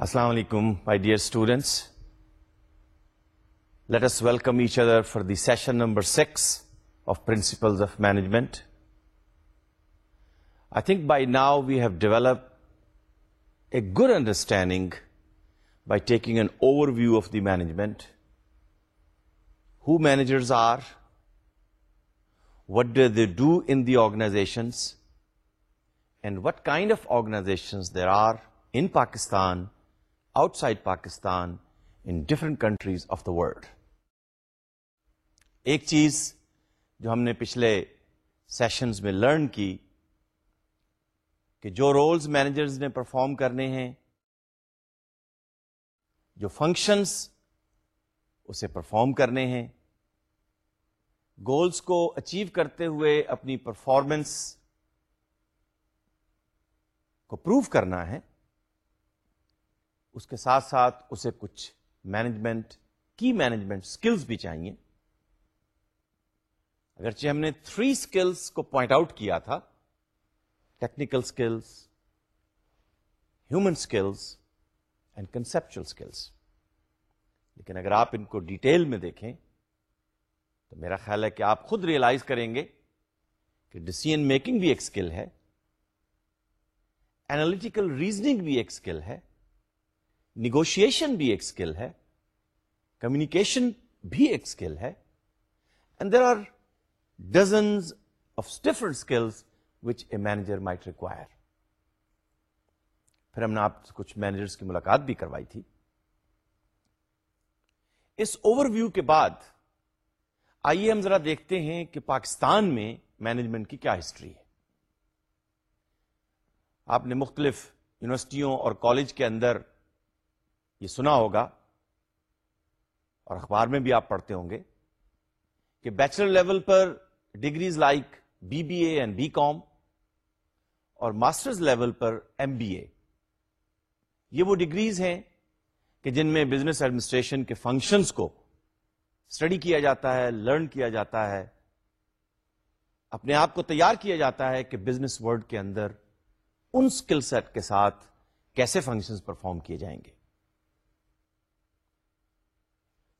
Assalamu alaikum, my dear students. Let us welcome each other for the session number 6 of Principles of Management. I think by now we have developed a good understanding by taking an overview of the management, who managers are, what do they do in the organizations, and what kind of organizations there are in Pakistan outside Pakistan in different countries of the world ایک چیز جو ہم نے پچھلے sessions میں learn کی کہ جو رولز مینیجرز نے پرفارم کرنے ہیں جو فنکشنز اسے پرفارم کرنے ہیں گولز کو اچیو کرتے ہوئے اپنی پرفارمنس کو پروو کرنا ہے اس کے ساتھ ساتھ اسے کچھ مینجمنٹ کی مینجمنٹ اسکلس بھی چاہیے اگرچہ ہم نے تھری اسکلس کو پوائنٹ آؤٹ کیا تھا technical skills human skills and conceptual skills لیکن اگر آپ ان کو ڈیٹیل میں دیکھیں تو میرا خیال ہے کہ آپ خود ریئلائز کریں گے کہ ڈسیزن میکنگ بھی ایک اسکل ہے اینالیٹیکل ریزننگ بھی ایک اسکل ہے نیگوشیشن بھی ایک اسکل ہے کمیونیکیشن بھی ایک اسکل ہے and there are dozens of different skills which a manager might require پھر ہم نے آپ سے کچھ مینیجرس کی ملاقات بھی کروائی تھی اس اوور ویو کے بعد آئیے ہم ذرا دیکھتے ہیں کہ پاکستان میں مینجمنٹ کی کیا ہسٹری ہے آپ نے مختلف یونیورسٹیوں اور کالج کے اندر یہ سنا ہوگا اور اخبار میں بھی آپ پڑھتے ہوں گے کہ bachelor level per degrees like B B A and B com اور ماسٹرز لیول پر ایم بی اے یہ وہ ڈگریز ہیں کہ جن میں بزنس ایڈمنسٹریشن کے فنکشنز کو اسٹڈی کیا جاتا ہے لرن کیا جاتا ہے اپنے آپ کو تیار کیا جاتا ہے کہ بزنس ورلڈ کے اندر ان اسکل سیٹ کے ساتھ کیسے فنکشنز پرفارم کیے جائیں گے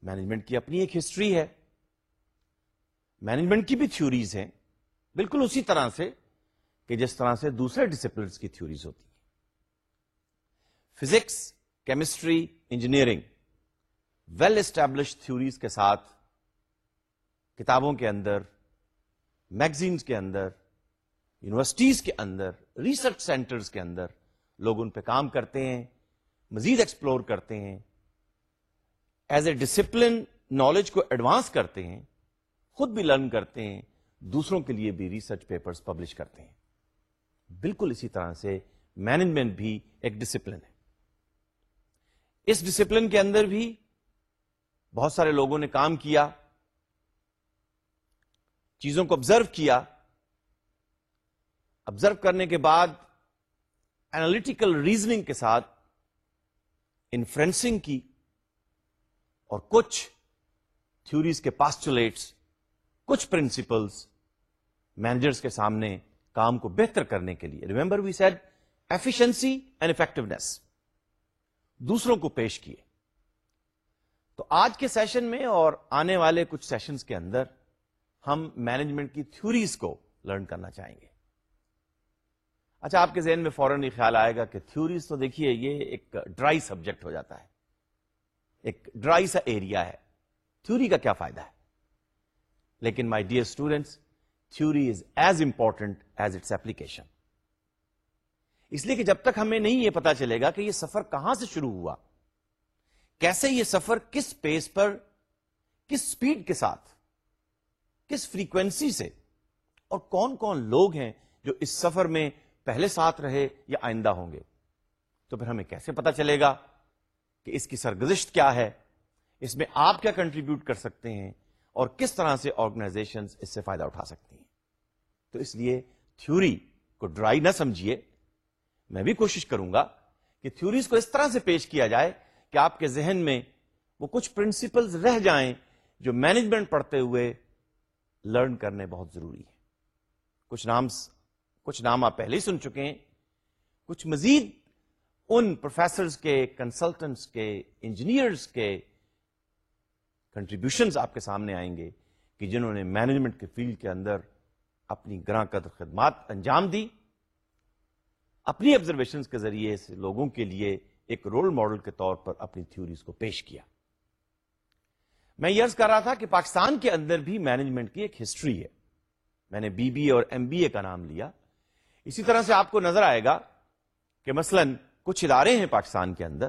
مینجمنٹ کی اپنی ایک ہسٹری ہے مینجمنٹ کی بھی تھیوریز ہیں بالکل اسی طرح سے کہ جس طرح سے دوسرے ڈسپلنس کی تھیوریز ہوتی ہیں physics chemistry engineering well establish theories کے ساتھ کتابوں کے اندر میگزینس کے اندر یونیورسٹیز کے اندر ریسرچ سینٹرز کے اندر لوگ ان پہ کام کرتے ہیں مزید ایکسپلور کرتے ہیں ایز اے ڈسپلن نالج کو ایڈوانس کرتے ہیں خود بھی لرن کرتے ہیں دوسروں کے لیے بھی ریسرچ پیپرز پبلش کرتے ہیں بالکل اسی طرح سے مینجمنٹ بھی ایک ڈسپلن ہے اس ڈسپلن کے اندر بھی بہت سارے لوگوں نے کام کیا چیزوں کو آبزرو کیا آبزرو کرنے کے بعد اینالیٹیکل ریزننگ کے ساتھ انفرنسنگ کی اور کچھ تھوریز کے پاسچولیٹس کچھ پرنسپلس مینیجرس کے سامنے کام کو بہتر کرنے کے لیے remember we said efficiency and effectiveness دوسروں کو پیش کیے تو آج کے سیشن میں اور آنے والے کچھ سیشنز کے اندر ہم مینجمنٹ کی تھوریز کو لرن کرنا چاہیں گے اچھا آپ کے ذہن میں فوراً یہ خیال آئے گا کہ تھوریز تو دیکھیے یہ ایک ڈرائی سبجیکٹ ہو جاتا ہے ایک ڈرائی سا ایریا ہے تھوری کا کیا فائدہ ہے لیکن my dear students theory is as important as its application اس لیے کہ جب تک ہمیں نہیں یہ پتا چلے گا کہ یہ سفر کہاں سے شروع ہوا کیسے یہ سفر کس پیس پر کس سپیڈ کے ساتھ کس فریکوینسی سے اور کون کون لوگ ہیں جو اس سفر میں پہلے ساتھ رہے یا آئندہ ہوں گے تو پھر ہمیں کیسے پتا چلے گا کہ اس کی سرگزشت کیا ہے اس میں آپ کیا کنٹریبیوٹ کر سکتے ہیں اور کس طرح سے آرگنائزیشن اس سے فائدہ اٹھا سکتے ہیں تو اس لیے تھیوری کو ڈرائی نہ سمجھیے میں بھی کوشش کروں گا کہ تھیوریز کو اس طرح سے پیش کیا جائے کہ آپ کے ذہن میں وہ کچھ پرنسپلز رہ جائیں جو مینجمنٹ پڑھتے ہوئے لرن کرنے بہت ضروری ہے کچھ نامس کچھ نام آپ پہلے ہی سن چکے ہیں کچھ مزید ان پروفیسرز کے کنسلٹنٹس کے انجینئرز کے کنٹریبیوشنز آپ کے سامنے آئیں گے کہ جنہوں نے مینجمنٹ کے فیلڈ کے اندر اپنی گراں قدر خدمات انجام دی اپنی آبزرویشنز کے ذریعے سے لوگوں کے لیے ایک رول ماڈل کے طور پر اپنی تھیوریز کو پیش کیا میں یس کر رہا تھا کہ پاکستان کے اندر بھی مینجمنٹ کی ایک ہسٹری ہے میں نے بی بی اے اور ایم بی اے کا نام لیا اسی طرح سے آپ کو نظر آئے گا کہ مثلاً کچھ ادارے ہیں پاکستان کے اندر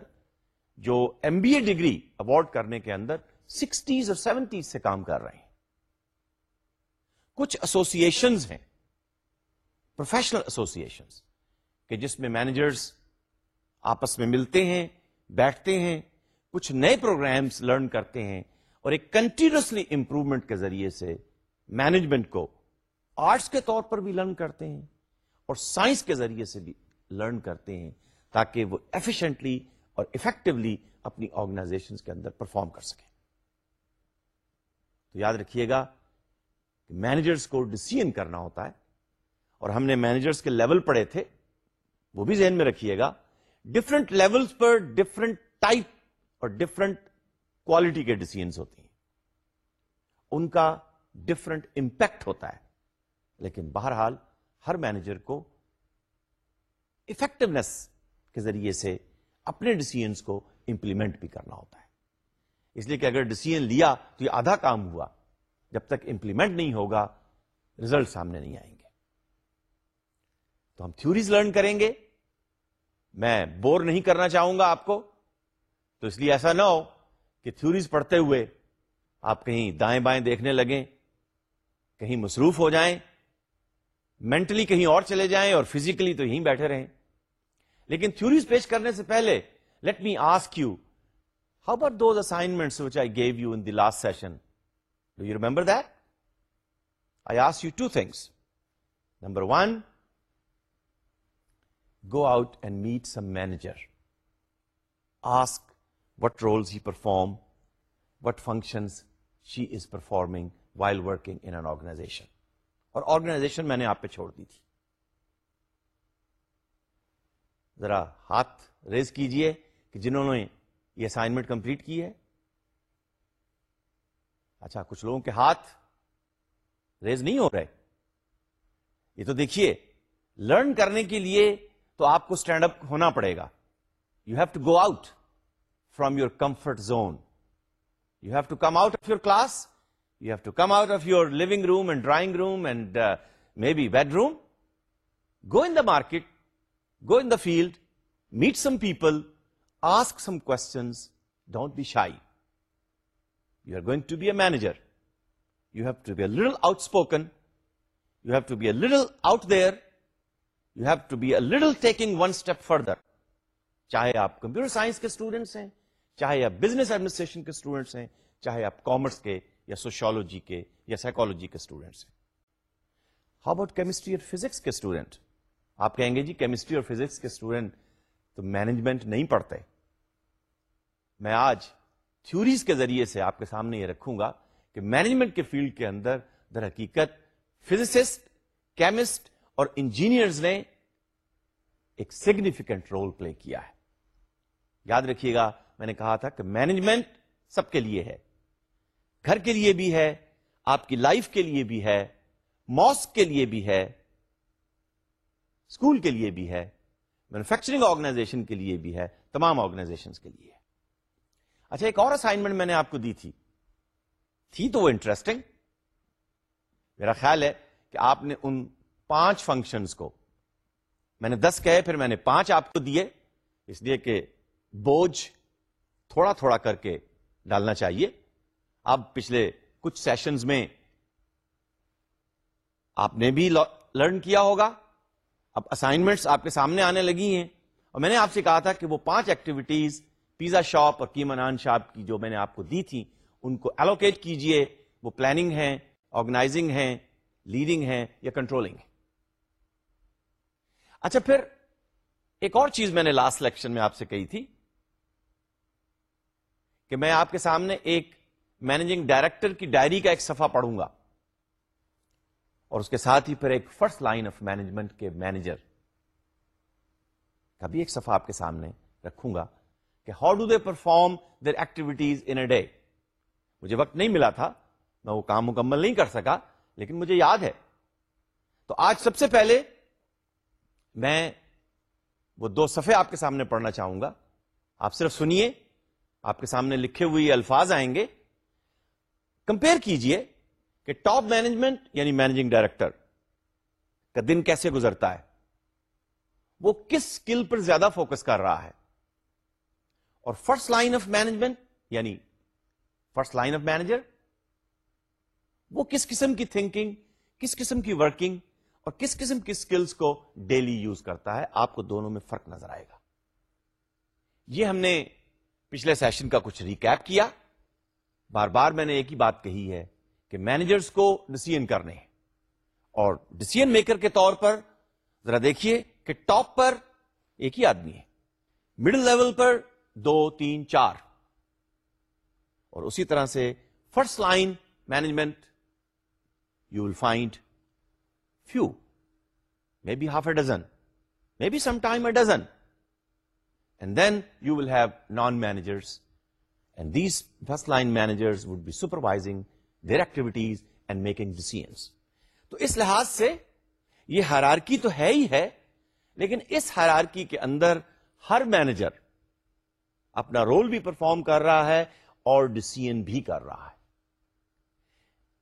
جو M B A degree award کرنے کے اندر سکسٹیز اور سیونٹیز سے کام کر رہے ہیں کچھ ہیں پروفیشنل کہ جس میں مینیجرز آپس میں ملتے ہیں بیٹھتے ہیں کچھ نئے پروگرامز لرن کرتے ہیں اور ایک کنٹینیوسلی امپروومنٹ کے ذریعے سے مینجمنٹ کو آرٹس کے طور پر بھی لرن کرتے ہیں اور سائنس کے ذریعے سے بھی لرن کرتے ہیں تاکہ وہ ایفیشنٹلی اور افیکٹولی اپنی آرگنائزیشن کے اندر پرفارم کر سکیں تو یاد رکھیے گا کہ مینیجرس کو ڈسیزن کرنا ہوتا ہے اور ہم نے مینیجرس کے لیول پڑھے تھے وہ بھی ذہن میں رکھیے گا ڈفرنٹ لیولس پر ڈفرنٹ ٹائپ اور ڈفرنٹ کوالٹی کے ڈسیزنس ہوتی ہیں ان کا ڈفرنٹ امپیکٹ ہوتا ہے لیکن بہرحال ہر مینیجر کو افیکٹونیس کے ذریعے سے اپنے ڈسیزنس کو امپلیمنٹ بھی کرنا ہوتا ہے اس لیے کہ اگر ڈسیزن لیا تو یہ آدھا کام ہوا جب تک امپلیمنٹ نہیں ہوگا رزلٹ سامنے نہیں آئیں گے تو ہم تھوریز لرن کریں گے میں بور نہیں کرنا چاہوں گا آپ کو تو اس لیے ایسا نہ ہو کہ تھوریز پڑھتے ہوئے آپ کہیں دائیں بائیں دیکھنے لگیں کہیں مصروف ہو جائیں مینٹلی کہیں اور چلے جائیں اور فزیکلی تو یہیں بیٹھے رہیں لیکن تھوریز پیش کرنے سے پہلے let me ask you how but those assignments which I gave you in the last session do you remember that I ask you two things number one go out and meet some manager ask what roles he perform what functions she is performing while working in organization اور organization میں نے آپ پہ چھوڑ دی تھی ذرا ہاتھ raise کیجئے کہ جنہوں نے یہ اسائنمنٹ کمپلیٹ کی ہے اچھا کچھ لوگوں کے ہاتھ ریز نہیں ہو رہے یہ تو دیکھیے لرن کرنے کے لیے تو آپ کو اسٹینڈ اپ ہونا پڑے گا you have to go out from your comfort zone you have to come out of your class you have to come out of your living room and drawing room and maybe bedroom go in the market go in the field meet some people ask some questions don't be shy you are going to be a manager you have to be a little out spoken you have to be a little out there you have to be a little taking one step further چاہے آپ computer science کے students ہیں چاہے آپ business administration کے students ہیں چاہے آپ کامرس کے یا سوشولوجی کے یا سائیکالوجی کے اسٹوڈنٹس ہیں ہاؤ اباؤٹ کیمسٹری اور فزکس کے اسٹوڈنٹ آپ کہیں گے جی کیمسٹری اور فزکس کے اسٹوڈنٹ تو مینجمنٹ نہیں پڑھتے میں آج تھیوریز کے ذریعے سے آپ کے سامنے یہ رکھوں گا کہ مینجمنٹ کے فیلڈ کے اندر در حقیقت فزسٹ کیمسٹ اور انجینئرز نے ایک سگنیفیکینٹ رول پلے کیا ہے یاد رکھیے گا میں نے کہا تھا کہ مینجمنٹ سب کے لیے ہے گھر کے لیے بھی ہے آپ کی لائف کے لیے بھی ہے موس کے لیے بھی ہے اسکول کے لیے بھی ہے مینوفیکچرنگ آرگنائزیشن کے لیے بھی ہے تمام آرگنائزیشن کے لیے اچھا ایک اور اسائنمنٹ میں نے آپ کو دی تھی تھی تو وہ انٹرسٹنگ میرا خیال ہے کہ آپ نے ان پانچ فنکشنس کو میں نے دس کہے پھر میں نے پانچ آپ کو دیے اس لیے کہ بوجھ تھوڑا تھوڑا کر کے ڈالنا چاہیے اب پچھلے کچھ سیشنز میں آپ نے بھی لرن کیا ہوگا اب اسائنمنٹس آپ کے سامنے آنے لگی ہیں اور میں نے آپ سے کہا تھا کہ وہ پانچ ایکٹیویٹیز پیزا شاپ اور کیمنان شاپ کی جو میں نے آپ کو دی تھی ان کو الوکیٹ کیجئے وہ پلاننگ ہے آرگنائزنگ ہے لیڈنگ ہے یا کنٹرولنگ ہے اچھا پھر ایک اور چیز میں نے لاسٹ لیکشن میں آپ سے کہی تھی کہ میں آپ کے سامنے ایک مینیجنگ ڈائریکٹر کی ڈائری کا ایک صفحہ پڑھوں گا اور اس کے ساتھ ہی پھر ایک فرسٹ لائن آف مینجمنٹ کے مینیجر کا بھی ایک صفحہ آپ کے سامنے رکھوں گا کہ how do they perform their activities in a day مجھے وقت نہیں ملا تھا میں وہ کام مکمل نہیں کر سکا لیکن مجھے یاد ہے تو آج سب سے پہلے میں وہ دو صفحے آپ کے سامنے پڑھنا چاہوں گا آپ صرف سنیے آپ کے سامنے لکھے ہوئے الفاظ آئیں گے کمپیئر کیجئے کہ ٹاپ مینجمنٹ یعنی مینیجنگ ڈائریکٹر کا دن کیسے گزرتا ہے وہ کس اسکل پر زیادہ فوکس کر رہا ہے اور فرسٹ لائن آف مینجمنٹ یعنی فرسٹ لائن آف مینیجر وہ کس قسم کی تھنکنگ کس قسم کی ورکنگ اور کس قسم کی اسکلس کو ڈیلی یوز کرتا ہے آپ کو دونوں میں فرق نظر آئے گا یہ ہم نے پچھلے سیشن کا کچھ ریکیپ کیا بار بار میں نے ایک ہی بات کہی ہے کہ مینیجرس کو ڈسیزن کرنے اور ڈسیزن میکر کے طور پر ذرا دیکھیے کہ ٹاپ پر ایک ہی آدمی ہے مڈل لیول پر دو تین چار اور اسی طرح سے first line management you will find few maybe half a dozen maybe some time a dozen and then you will have non managers and these first line managers would be supervising activities and making decisions تو اس لحاظ سے یہ hierarchy تو ہے ہی ہے لیکن اس ہرارکی کے اندر ہر مینیجر اپنا رول بھی پرفارم کر رہا ہے اور ڈسیجن بھی کر رہا ہے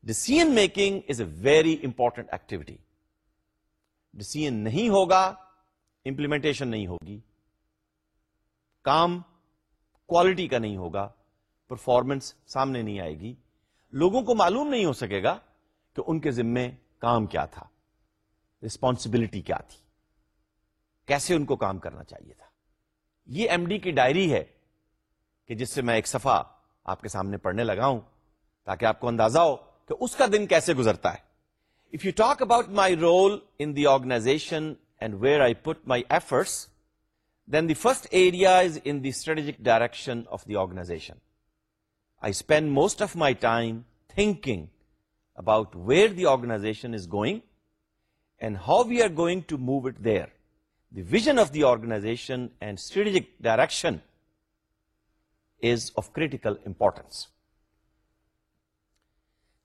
decision making is a very important activity decision نہیں ہوگا امپلیمنٹیشن نہیں ہوگی کام کوالٹی کا نہیں ہوگا پرفارمنس سامنے نہیں آئے گی لوگوں کو معلوم نہیں ہو سکے گا کہ ان کے ذمے کام کیا تھا رسپانسبلٹی کیا تھی کیسے ان کو کام کرنا چاہیے تھا یہ ایم ڈی کی ڈائری ہے کہ جس سے میں ایک سفا آپ کے سامنے پڑھنے لگا ہوں تاکہ آپ کو اندازہ ہو کہ اس کا دن کیسے گزرتا ہے if you talk about my role in the organization and where I put my efforts then the first area is in the strategic direction of the organization I spend most of my time thinking about where the organization is going and how we are going to move it there. The vision of the organization and strategic direction is of critical importance.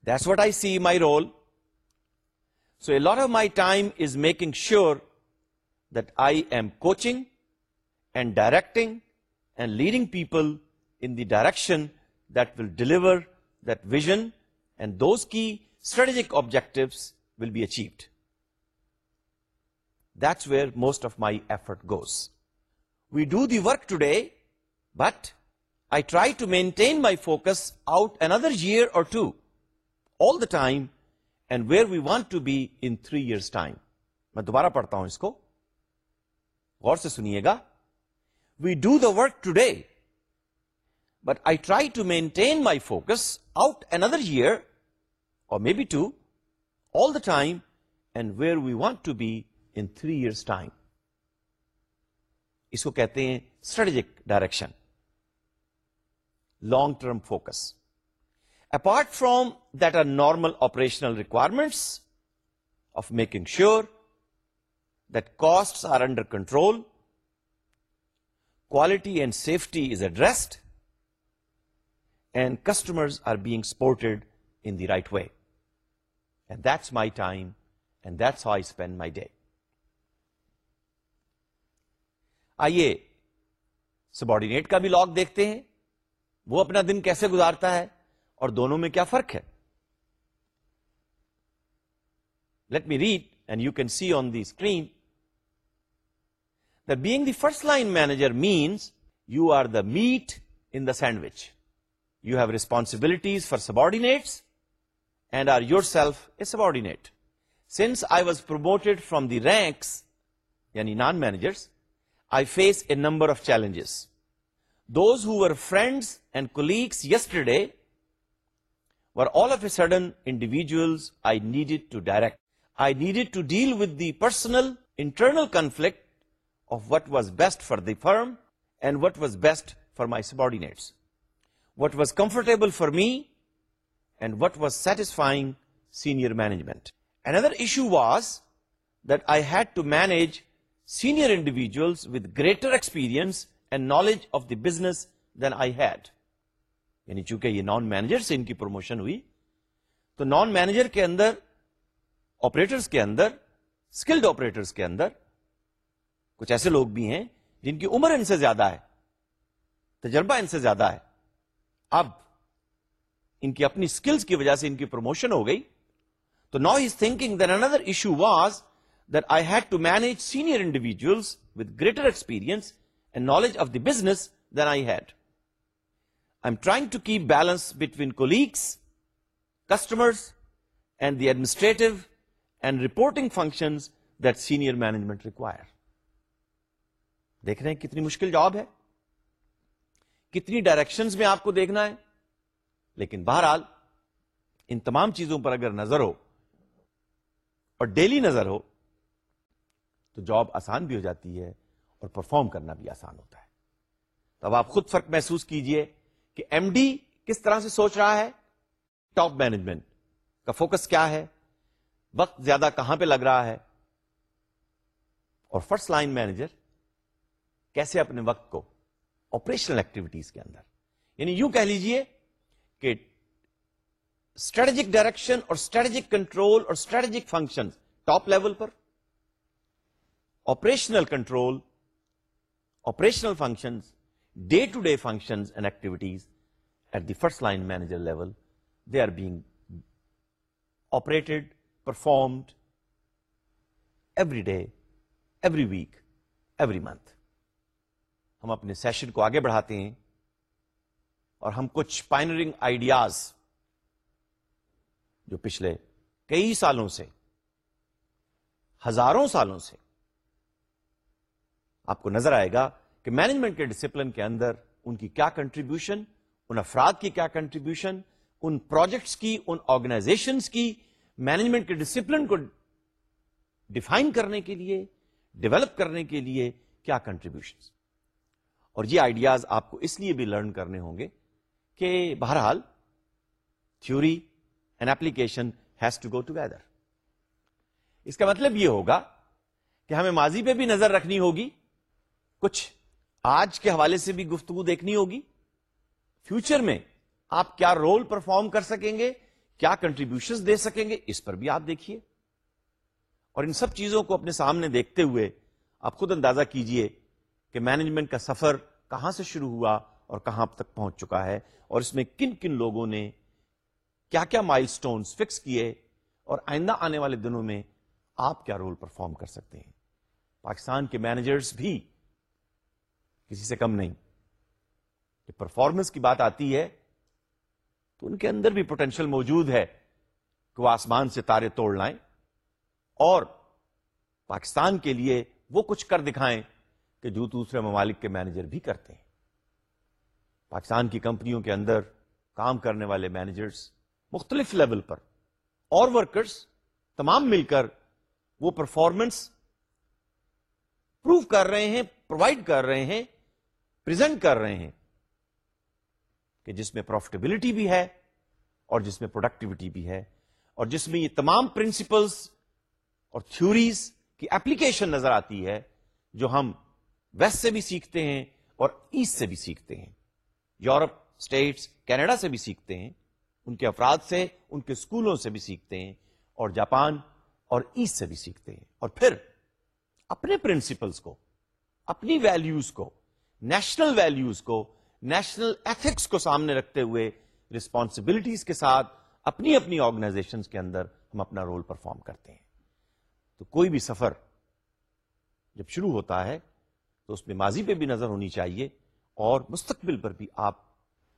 That's what I see my role. So a lot of my time is making sure that I am coaching and directing and leading people in the direction the will deliver the visionary objective will be achieved this where most of my effort goes we do the work today but I try to maintain my focus out another year or two all the time and where we want to be in three year time میں دوبارہ پڑھتا ہوں اس کو غور سے سنیے گا we do the work today but I try to maintain my focus out another year or maybe two all the time and where we want to be in three year time اس کو کہتے ہیں strategic direction long term focus apart from that are normal operational requirements of making sure this are under control quality and safety is addressed and customers are being supported in the right way and that's my time and that's how I spend my day آئیے subordinate کا بھی log دیکھتے ہیں وہ اپنا دن کیسے گزارتا ہے اور دونوں میں کیا فرق ہے let me read and you can see on the screen the being the first line manager means you are the meat in the sandwich You have responsibilities for subordinates and are yourself a subordinate. Since I was promoted from the ranks, yani non-managers, I face a number of challenges. Those who were friends and colleagues yesterday were all of a sudden individuals I needed to direct. I needed to deal with the personal, internal conflict of what was best for the firm and what was best for my subordinates. What was comfortable for me and what was satisfying senior management and other issue was that I had to manage senior individuals with greater experience and knowledge of the business then I had یعنی چونکہ یہ non manager سے ان کی promotion ہوئی تو non manager کے اندر operators کے اندر اسکلڈ آپریٹرس کے اندر کچھ ایسے لوگ بھی ہیں جن کی عمر ان سے زیادہ ہے تجربہ ان سے زیادہ ہے اب ان کی اپنی اسکلس کی وجہ سے ان کی پروموشن ہو گئی تو now is thinking then another issue was that I had to manage senior individuals with greater experience knowledge of the business then I had I am trying to keep balance between colleagues customers and the administrative and reporting function that senior management require دیکھ رہے ہیں کتنی مشکل job ہے کتنی direction میں آپ کو دیکھنا ہے لیکن بہرحال ان تمام چیزوں پر اگر نظر ہو اور ڈیلی نظر ہو تو جاب آسان بھی ہو جاتی ہے اور پرفارم کرنا بھی آسان ہوتا ہے اب آپ خود فرق محسوس کیجئے کہ ایم ڈی کس طرح سے سوچ رہا ہے ٹاپ مینجمنٹ کا فوکس کیا ہے وقت زیادہ کہاں پہ لگ رہا ہے اور فرسٹ لائن مینیجر کیسے اپنے وقت کو آپریشنل ایکٹیویٹیز کے اندر یعنی یوں کہہ لیجئے کہ اسٹریٹجک ڈائریکشن اور اسٹریٹجک کنٹرول اور strategic function top level per operational control operational function day to day function and activities at the first line manager level they are being operated performed every day every week every month ہم اپنے session کو آگے بڑھاتے ہیں اور ہم کچھ پائنرنگ ideas جو پچھلے کئی سالوں سے ہزاروں سالوں سے آپ کو نظر آئے گا کہ مینجمنٹ کے ڈسپلن کے اندر ان کی کیا کنٹریبیوشن ان افراد کی کیا کنٹریبیوشن ان پروجیکٹس کی ان آرگنائزیشن کی مینجمنٹ کے ڈسپلن کو ڈیفائن کرنے کے لیے ڈیولپ کرنے کے لیے کیا کنٹریبیوشن اور یہ آئیڈیاز آپ کو اس لیے بھی لرن کرنے ہوں گے کہ بہرحال theory and application has to go together اس کا مطلب یہ ہوگا کہ ہمیں ماضی پہ بھی نظر رکھنی ہوگی کچھ آج کے حوالے سے بھی گفتگو دیکھنی ہوگی فیوچر میں آپ کیا رول پرفارم کر سکیں گے کیا کنٹریبیوشن دے سکیں گے اس پر بھی آپ دیکھیے اور ان سب چیزوں کو اپنے سامنے دیکھتے ہوئے آپ خود اندازہ کیجئے کہ مینجمنٹ کا سفر کہاں سے شروع ہوا اور کہاں تک پہنچ چکا ہے اور اس میں کن کن لوگوں نے کیا کیا مائل سٹونز فکس کیے اور آئندہ آنے والے دنوں میں آپ کیا رول پرفارم کر سکتے ہیں پاکستان کے مینیجرز بھی کسی سے کم نہیں پرفارمنس کی بات آتی ہے تو ان کے اندر بھی پوٹینشیل موجود ہے کہ وہ آسمان سے تارے توڑ لائیں اور پاکستان کے لیے وہ کچھ کر دکھائیں کہ جو دوسرے ممالک کے مینیجر بھی کرتے ہیں پاکستان کی کمپنیوں کے اندر کام کرنے والے مینیجرس مختلف لیول پر اور ورکرز تمام مل کر وہ پرفارمنس پروو کر رہے ہیں پرووائڈ کر رہے ہیں پریزنٹ کر رہے ہیں کہ جس میں پروفٹیبلٹی بھی ہے اور جس میں پروڈکٹیوٹی بھی ہے اور جس میں یہ تمام پرنسپلس اور تھیوریز کی اپلیکیشن نظر آتی ہے جو ہم ویسٹ سے بھی سیکھتے ہیں اور ایسٹ سے بھی سیکھتے ہیں یورپ اسٹیٹس کینیڈا سے بھی سیکھتے ہیں ان کے افراد سے ان کے اسکولوں سے بھی سیکھتے ہیں اور جاپان اور ایسٹ سے بھی سیکھتے ہیں اور پھر اپنے پرنسپلس کو اپنی ویلیوز کو نیشنل ویلیوز کو نیشنل ایتھکس کو سامنے رکھتے ہوئے رسپانسبلٹیز کے ساتھ اپنی اپنی آرگنائزیشن کے اندر ہم اپنا رول پرفارم کرتے ہیں تو کوئی بھی سفر جب شروع ہوتا ہے تو اس میں ماضی پہ بھی نظر ہونی چاہیے اور مستقبل پر بھی آپ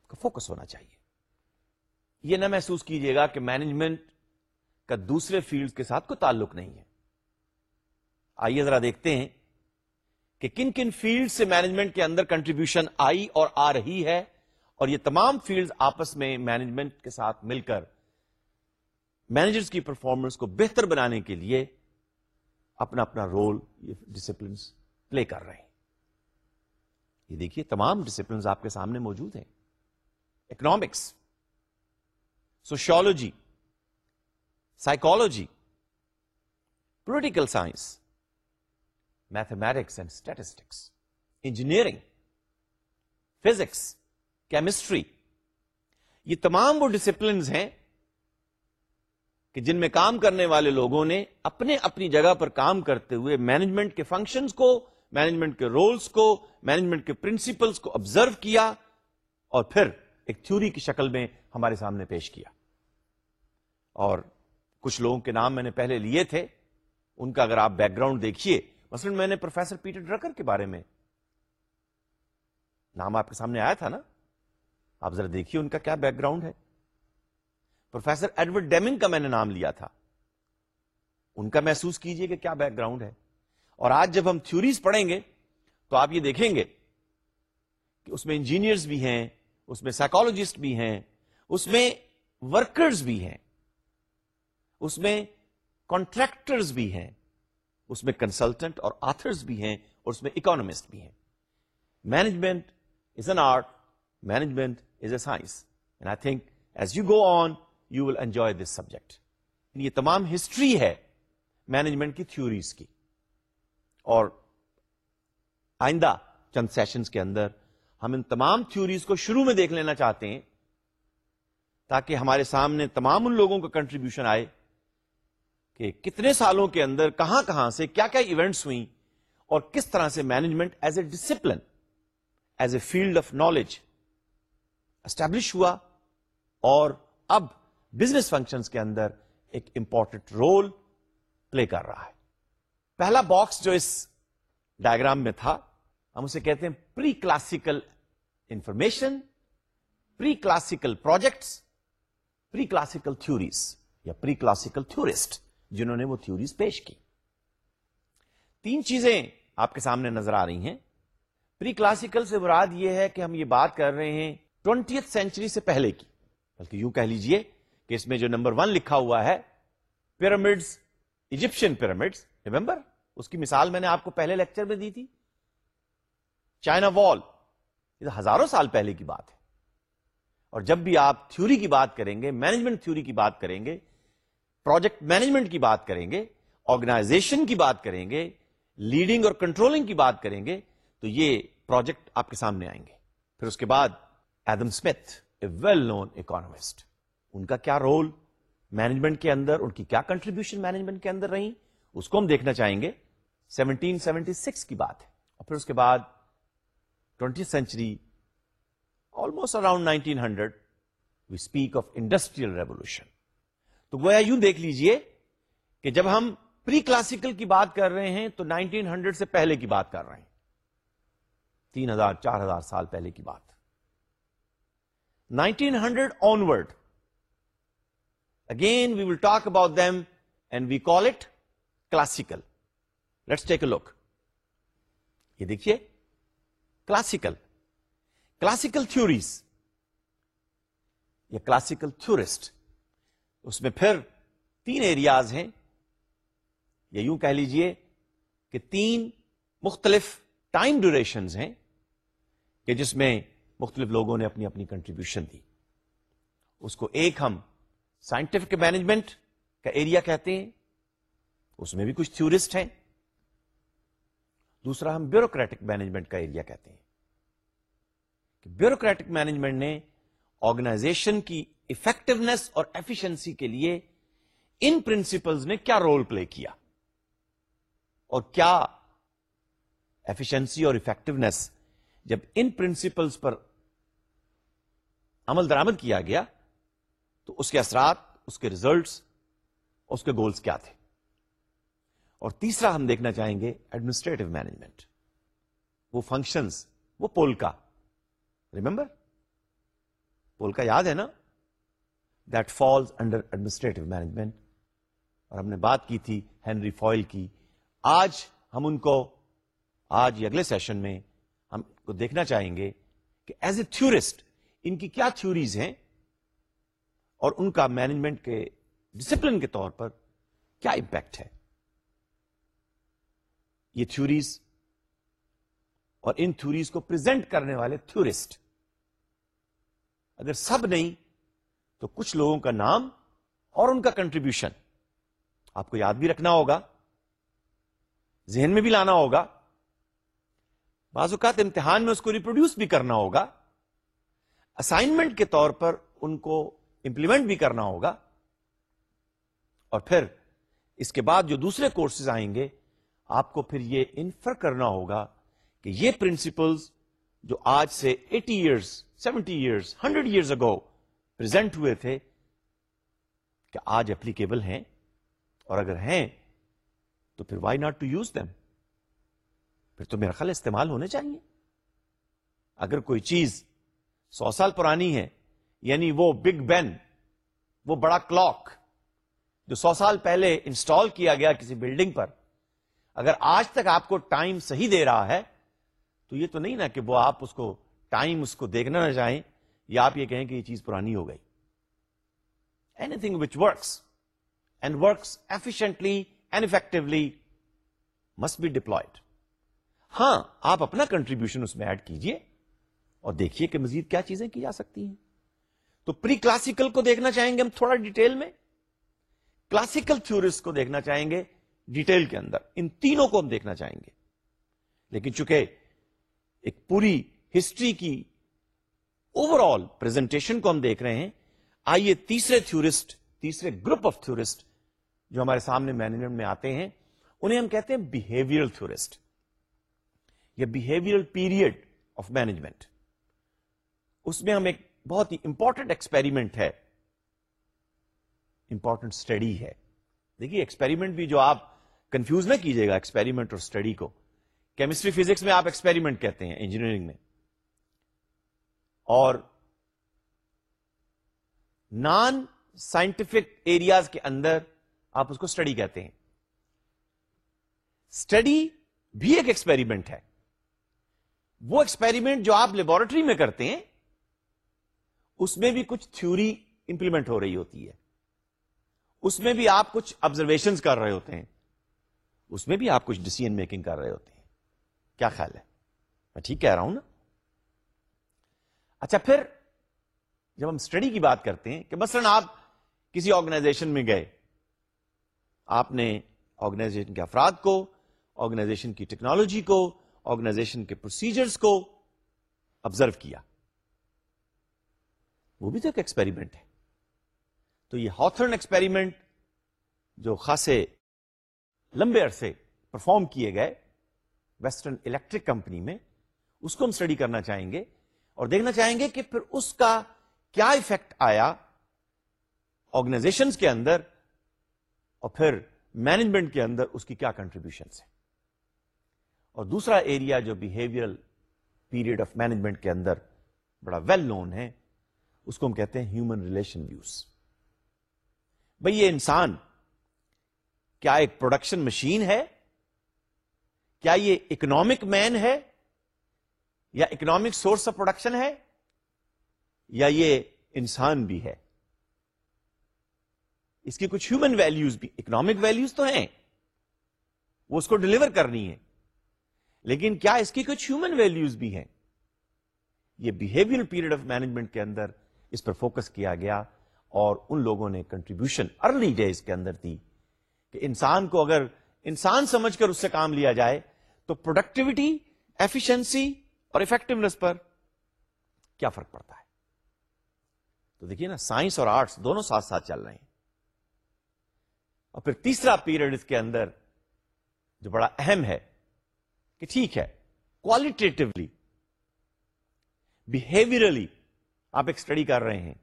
کا فوکس ہونا چاہیے یہ نہ محسوس کیجیے گا کہ مینجمنٹ کا دوسرے فیلڈ کے ساتھ کوئی تعلق نہیں ہے آئیے ذرا دیکھتے ہیں کہ کن کن فیلڈ سے مینجمنٹ کے اندر کنٹریبیوشن آئی اور آ رہی ہے اور یہ تمام فیلڈ آپس میں مینجمنٹ کے ساتھ مل کر مینیجرز کی پرفارمنس کو بہتر بنانے کے لیے اپنا اپنا رول یہ ڈسپلنس پلے کر رہے ہیں یہ دیکھیے تمام ڈسپلنس آپ کے سامنے موجود ہیں economics sociology psychology political science mathematics and statistics engineering physics chemistry یہ تمام وہ ڈسپلنس ہیں کہ جن میں کام کرنے والے لوگوں نے اپنے اپنی جگہ پر کام کرتے ہوئے مینجمنٹ کے فنکشنز کو مینجمنٹ کے رولس کو مینجمنٹ کے پرنسپلس کو آبزرو کیا اور پھر ایک تھوری کی شکل میں ہمارے سامنے پیش کیا اور کچھ لوگوں کے نام میں نے پہلے لیے تھے ان کا اگر آپ بیک گراؤنڈ دیکھیے مثلا میں نے پروفیسر پیٹر ڈرکر کے بارے میں نام آپ کے سامنے آیا تھا نا آپ ذرا دیکھیے ان کا کیا بیک گراؤنڈ ہے پروفیسر ایڈورڈ ڈیمنگ کا میں نے نام لیا تھا ان کا محسوس کیجیے کہ کیا بیک گراؤنڈ ہے اور آج جب ہم تھیوریز پڑھیں گے تو آپ یہ دیکھیں گے کہ اس میں انجینئرز بھی ہیں اس میں سائیکولوجسٹ بھی ہیں اس میں ورکرز بھی ہیں اس میں کانٹریکٹرز بھی ہیں اس میں کنسلٹنٹ اور آتھرز بھی ہیں اور اس میں اکانومسٹ بھی ہیں management is an art management is a science and I think as you go on you will enjoy this subject یہ تمام ہسٹری ہے مینجمنٹ کی تھیوریز کی اور آئندہ چند سیشنز کے اندر ہم ان تمام تھیوریز کو شروع میں دیکھ لینا چاہتے ہیں تاکہ ہمارے سامنے تمام ان لوگوں کا کنٹریبیوشن آئے کہ کتنے سالوں کے اندر کہاں کہاں سے کیا کیا ایونٹس ہوئیں اور کس طرح سے management as a discipline as a field of knowledge establish ہوا اور اب بزنس فنکشنز کے اندر ایک امپورٹنٹ رول پلے کر رہا ہے پہلا باکس جو اس ڈائگرام میں تھا ہم اسے کہتے ہیں pre classical information pre classical projects pre classical theories یا پری کلاسیکل جنہوں نے وہ تھوریز پیش کی تین چیزیں آپ کے سامنے نظر آ رہی ہیں پری کلاسیکل سے براد یہ ہے کہ ہم یہ بات کر رہے ہیں ٹوینٹیتھ سینچری سے پہلے کی بلکہ یوں کہہ لیجئے کہ اس میں جو نمبر ون لکھا ہوا ہے پیرامڈس ایجپشن پیرامڈس ریمبر اس کی مثال میں نے آپ کو پہلے لیکچر میں دی تھی چائنا وال ہزاروں سال پہلے کی بات ہے اور جب بھی آپ تھیوری کی بات کریں گے مینجمنٹ تھیوری کی بات کریں گے پروجیکٹ مینجمنٹ کی بات کریں گے آرگنائزیشن کی بات کریں گے لیڈنگ اور کنٹرولنگ کی بات کریں گے تو یہ پروجیکٹ آپ کے سامنے آئیں گے پھر اس کے بعد Adam Smith a well known economist ان کا کیا رول مینجمنٹ کے اندر ان کی کیا کنٹریبیوشن مینجمنٹ کے اندر رہی اس کو ہم دیکھنا چاہیں گے 1776 کی بات ہے اور پھر اس کے بعد twenty century almost around 1900 hundred we speak of industrial revolution تو گویا یوں دیکھ لیجئے کہ جب ہم پری کلاسیکل کی بات کر رہے ہیں تو 1900 سے پہلے کی بات کر رہے ہیں تین ہزار چار ہزار سال پہلے کی بات 1900 hundred onward again we will talk about them and we call it classical let's take a look یہ دیکھیے کلاسیکل کلاسیکل تھوریز یا کلاسیکل تھورسٹ اس میں پھر تین ایریاز ہیں یا یوں کہہ لیجئے کہ تین مختلف ٹائم ڈوریشنز ہیں کہ جس میں مختلف لوگوں نے اپنی اپنی کنٹریبیوشن دی اس کو ایک ہم سائنٹیفک مینجمنٹ کا ایریا کہتے ہیں اس میں بھی کچھ تھورسٹ ہیں دوسرا ہم بیوروکریٹک مینجمنٹ کا ایریا کہتے ہیں کہ بیوروکریٹک مینجمنٹ نے آرگنائزیشن کی افیکٹونیس اور ایفیشنسی کے لیے ان پرنسپلز نے کیا رول پلے کیا اور کیا ایفیشنسی اور افیکٹونیس جب ان پرنسپلز پر عمل درامد کیا گیا تو اس کے اثرات اس کے ریزلٹس اس کے گولز کیا تھے اور تیسرا ہم دیکھنا چاہیں گے ایڈمنسٹریٹو مینجمنٹ وہ فنکشنز وہ پولکا ریمبر پول کا یاد ہے نا that falls under administrative management اور ہم نے بات کی تھی ہینری فوائل کی آج ہم ان کو آج اگلے سیشن میں ہم کو دیکھنا چاہیں گے کہ ایز اے تھورسٹ ان کی کیا تھوریز ہیں اور ان کا مینجمنٹ کے ڈسپلن کے طور پر کیا امپیکٹ ہے یہ تھوریز اور ان تھوریز کو پرزینٹ کرنے والے تھورسٹ اگر سب نہیں تو کچھ لوگوں کا نام اور ان کا کنٹریبیوشن آپ کو یاد بھی رکھنا ہوگا ذہن میں بھی لانا ہوگا بعض اوقات امتحان میں اس کو ریپروڈیوس بھی کرنا ہوگا اسائنمنٹ کے طور پر ان کو امپلیمنٹ بھی کرنا ہوگا اور پھر اس کے بعد جو دوسرے کورسز آئیں گے آپ کو پھر یہ انفر کرنا ہوگا کہ یہ پرنسپلز جو آج سے eighty years seventy years hundred years ago present ہوئے تھے کہ آج اپلیکیبل ہیں اور اگر ہیں تو پھر why not to use them پھر تو میرا خیال استعمال ہونے چاہیے اگر کوئی چیز سو سال پرانی ہے یعنی وہ بگ بین وہ بڑا کلاک جو سو سال پہلے انسٹال کیا گیا کسی بلڈنگ پر اگر آج تک آپ کو ٹائم صحیح دے رہا ہے تو یہ تو نہیں نا کہ وہ آپ اس کو ٹائم اس کو دیکھنا نہ چاہیں یا آپ یہ کہیں کہ یہ چیز پرانی ہو گئی anything which works works and and efficiently effectively must be deployed ہاں آپ اپنا کنٹریبیوشن اس میں ایڈ کیجئے اور دیکھیے کہ مزید کیا چیزیں کی جا سکتی ہیں تو پری کلاسیکل کو دیکھنا چاہیں گے ہم تھوڑا ڈیٹیل میں کلاسیکل تھوریز کو دیکھنا چاہیں گے ڈیٹیل کے اندر ان تینوں کو ہم دیکھنا چاہیں گے لیکن چونکہ ایک پوری ہسٹری کی اوور آل پرزنٹیشن کو ہم دیکھ رہے ہیں آئیے تیسرے تیسرے گروپ آف تھورسٹ جو ہمارے سامنے مینجمنٹ میں آتے ہیں انہیں ہم کہتے ہیں بہیویئر تھورسٹ یا بہیویئر پیریڈ آف مینجمنٹ اس میں ہم ایک بہت ہی امپورٹنٹ ایکسپیریمنٹ ہے امپورٹنٹ اسٹڈی ہے دیکھیے ایکسپیریمنٹ بھی جو آپ کنفیوز نہ کیجیے گا ایکسپیریمنٹ اور اسٹڈی کو کیمسٹری فزکس میں آپ ایکسپیریمنٹ کہتے ہیں انجینئرنگ میں اور نان سائنٹفک ایریاز کے اندر آپ اس کو اسٹڈی کہتے ہیں اسٹڈی بھی ایک ایکسپیریمنٹ ہے وہ ایکسپیریمنٹ جو آپ لیبورٹری میں کرتے ہیں اس میں بھی کچھ تھیوری امپلیمنٹ ہو رہی ہوتی ہے اس میں بھی آپ کچھ آبزرویشن کر رہے ہوتے ہیں اس میں بھی آپ کچھ ڈسیزن میکنگ کر رہے ہوتے ہیں کیا خیال ہے میں ٹھیک کہہ رہا ہوں نا اچھا پھر جب ہم اسٹڈی کی بات کرتے ہیں کہ مثلاً آپ کسی آرگنائزیشن میں گئے آپ نے آرگنائزیشن کے افراد کو آرگنائزیشن کی ٹیکنالوجی کو آرگنائزیشن کے پروسیجرس کو آبزرو کیا وہ بھی تو ایکسپیریمنٹ ہے تو یہ ہاتھرن ایکسپیریمنٹ جو خاصے لمبے عرصے پرفارم کیے گئے ویسٹرن الیکٹرک کمپنی میں اس کو ہم اسٹڈی کرنا چاہیں گے اور دیکھنا چاہیں گے کہ پھر اس کا کیا افیکٹ آیا آرگنائزیشن کے اندر اور پھر مینجمنٹ کے اندر اس کی کیا کنٹریبیوشن ہے اور دوسرا ایریا جو بہیویئر پیریڈ آف مینجمنٹ کے اندر بڑا ویل well نون ہے اس کو ہم کہتے ہیں ہیومن ریلیشن ویوز بھائی یہ انسان کیا ایک پروڈکشن مشین ہے کیا یہ اکنامک مین ہے یا اکنامک سورس آف پروڈکشن ہے یا یہ انسان بھی ہے اس کی کچھ ہیومن ویلیوز بھی اکنامک ویلیوز تو ہیں وہ اس کو ڈلیور کرنی ہے لیکن کیا اس کی کچھ ہیومن ویلیوز بھی ہیں یہ بہیویئر پیریڈ آف مینجمنٹ کے اندر اس پر فوکس کیا گیا اور ان لوگوں نے کنٹریبیوشن ارلی ڈیز کے اندر دی کہ انسان کو اگر انسان سمجھ کر اس سے کام لیا جائے تو پروڈکٹیوٹی ایفیشنسی اور افیکٹونیس پر کیا فرق پڑتا ہے تو دیکھیے نا سائنس اور آرٹس دونوں ساتھ ساتھ چل رہے ہیں اور پھر تیسرا پیریڈ اس کے اندر جو بڑا اہم ہے کہ ٹھیک ہے کوالٹیٹیولی بہیویئرلی آپ ایک اسٹڈی کر رہے ہیں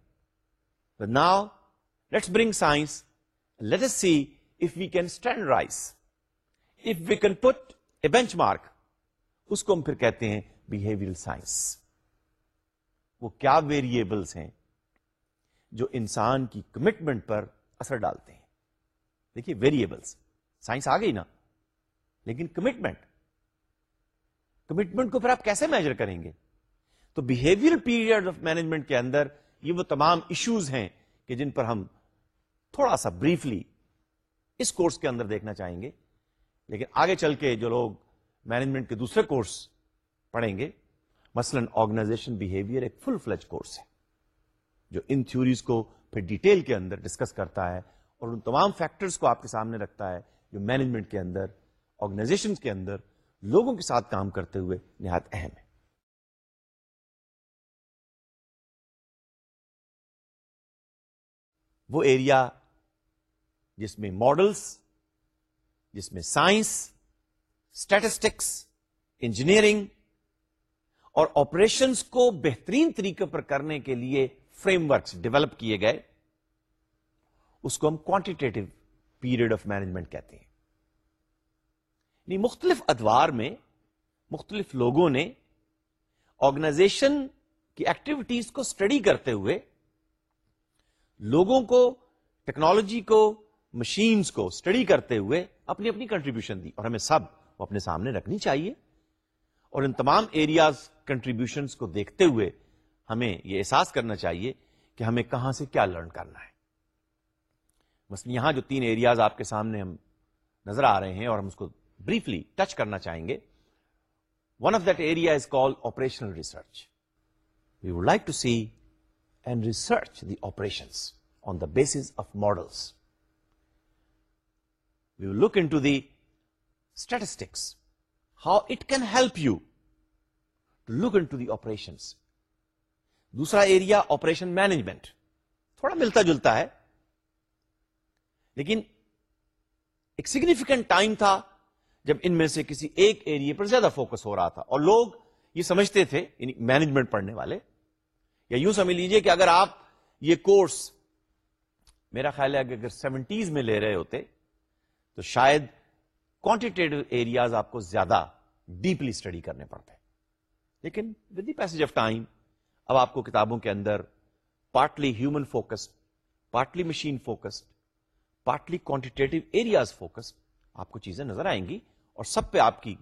now let's bring science let's see we can standardize, if we can put benchmark اس کو ہم پھر کہتے ہیں بہیویئر وہ کیا ویریبلس ہیں جو انسان کی کمٹمنٹ پر اثر ڈالتے ہیں دیکھیے ویریبلس سائنس آ گئی نا لیکن کمٹمنٹ کمٹمنٹ کو پھر آپ کیسے میجر کریں گے تو بہیویئر پیریڈ آف مینجمنٹ کے اندر یہ وہ تمام ایشوز ہیں کہ جن پر ہم تھوڑا سا بریفلی اس کورس کے اندر دیکھنا چاہیں گے لیکن آگے چل کے جو لوگ مینجمنٹ کے دوسرے کورس پڑھیں گے مثلاً آرگنائزیشن بہیویئر ایک فل فلج کورس ہے جو ان تھوریز کو پھر ڈیٹیل کے اندر ڈسکس کرتا ہے اور ان تمام فیکٹرز کو آپ کے سامنے رکھتا ہے جو مینجمنٹ کے اندر آرگنائزیشن کے اندر لوگوں کے ساتھ کام کرتے ہوئے نہایت اہم ہے وہ ایریا جس میں ماڈلس جس میں سائنس اسٹیٹسٹکس انجینئرنگ اور آپریشنس کو بہترین طریقے پر کرنے کے لیے فریم ورکس ڈیولپ کیے گئے اس کو ہم کوانٹیٹیو پیریڈ آف مینجمنٹ کہتے ہیں یعنی مختلف ادوار میں مختلف لوگوں نے آرگنائزیشن کی ایکٹیویٹیز کو اسٹڈی کرتے ہوئے لوگوں کو ٹیکنالوجی کو مشینز کو اسٹڈی کرتے ہوئے اپنی اپنی کنٹریبیوشن دی اور ہمیں سب وہ اپنے سامنے رکھنی چاہیے اور ان تمام ایریاز کنٹریبیوشن کو دیکھتے ہوئے ہمیں یہ احساس کرنا چاہیے کہ ہمیں کہاں سے کیا لرن کرنا ہے مثلا یہاں جو تین ایریاز آپ کے سامنے ہم نظر آ رہے ہیں اور ہم اس کو بریفلی ٹچ کرنا چاہیں گے one of that area is call operational research we would like to see and research the operation on the base of models look into the statistics how it can help you to look into the operation دوسرا area operation management تھوڑا ملتا جلتا ہے لیکن ایک significant time تھا جب ان میں سے کسی ایک ایریا پر زیادہ فوکس ہو رہا تھا اور لوگ یہ سمجھتے تھے مینجمنٹ پڑھنے والے یا یوں سمجھ لیجئے کہ اگر آپ یہ کورس میرا خیال ہے اگر سیونٹیز میں لے رہے ہوتے تو شاید کوانٹیٹیو ایریاز آپ کو زیادہ ڈیپلی اسٹڈی کرنے پڑتے ہیں لیکن پیس آف ٹائم اب آپ کو کتابوں کے اندر partly human focused partly machine focused partly quantitative areas focused آپ کو چیزیں نظر آئیں گی اور سب پہ آپ کی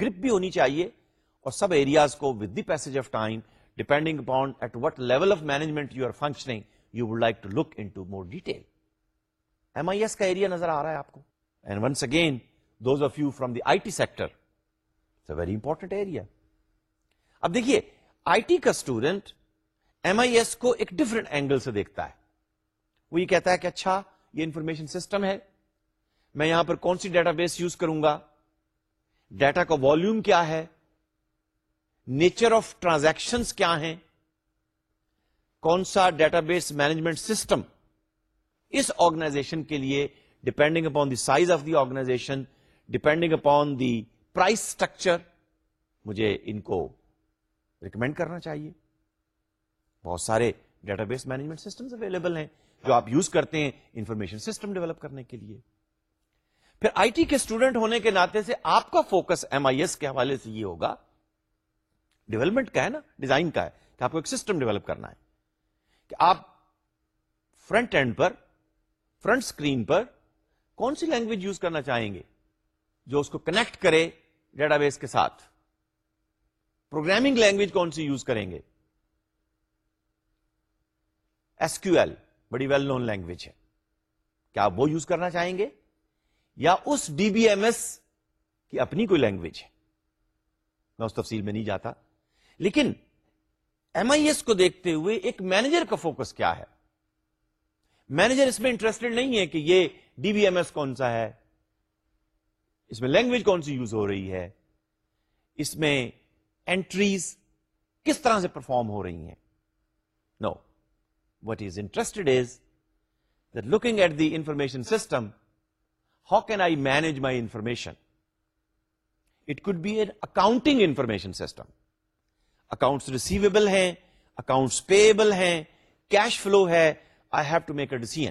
گرپ بھی ہونی چاہیے اور سب ایریاز کو with the passage of time depending upon at what level of management you are functioning you would like to look into more detail M I S کا ایریا نظر آ رہا ہے آپ کو and once again those of you from the I T sector very important area اب دیکھیے I T کا اسٹوڈنٹ ایم آئی ایس کو ایک ڈفرنٹ اینگل سے دیکھتا ہے وہ یہ کہتا ہے کہ اچھا یہ انفارمیشن سسٹم ہے میں یہاں پر کون سی ڈیٹا بیس یوز کروں گا ڈیٹا کا والوم کیا ہے نیچر آف ٹرانزیکشن کیا ہیں کون سا ڈیٹا بیس مینجمنٹ سسٹم اس آرگنائزیشن کے لیے depending upon the size of the organization depending upon the price structure مجھے ان کو ریکمینڈ کرنا چاہیے بہت سارے ڈیٹا بیس مینجمنٹ اویلیبل ہیں جو آپ یوز کرتے ہیں انفارمیشن سسٹم ڈیولپ کرنے کے لیے پھر آئی ٹی کے اسٹوڈنٹ ہونے کے ناطے سے آپ کا فوکس ایم آئی ایس کے حوالے سے یہ ہوگا ڈیولپمنٹ کا ہے نا ڈیزائن کا ہے کہ آپ کو ایک سسٹم ڈیولپ کرنا ہے کہ آپ فرنٹ اینڈ پر فرنٹ اسکرین پر کون سی لینگویج یوز کرنا چاہیں گے جو اس کو کنیکٹ کرے ڈیٹا بیس کے ساتھ پروگرامنگ لینگویج کون سی یوز کریں گے ایس کیو ایل بڑی ویل نون لینگویج ہے کیا آپ وہ یوز کرنا چاہیں گے یا اس ڈی بی ایم ایس کی اپنی کوئی لینگویج ہے میں اس تفصیل میں نہیں جاتا لیکن ایم آئی ایس کو دیکھتے ہوئے ایک مینیجر کا فوکس کیا ہے مینیجر اس میں انٹرسٹڈ نہیں ہے کہ یہ ڈی وی ایم ایس کون سا ہے اس میں لینگویج کون سی یوز ہو رہی ہے اس میں اینٹریز کس طرح سے پرفارم ہو رہی ہیں now what is interested is the looking at the information system how can I manage my information it could be an accounting information system accounts receivable ہیں اکاؤنٹس پیبل ہیں کیش فلو ہے I have to make a decision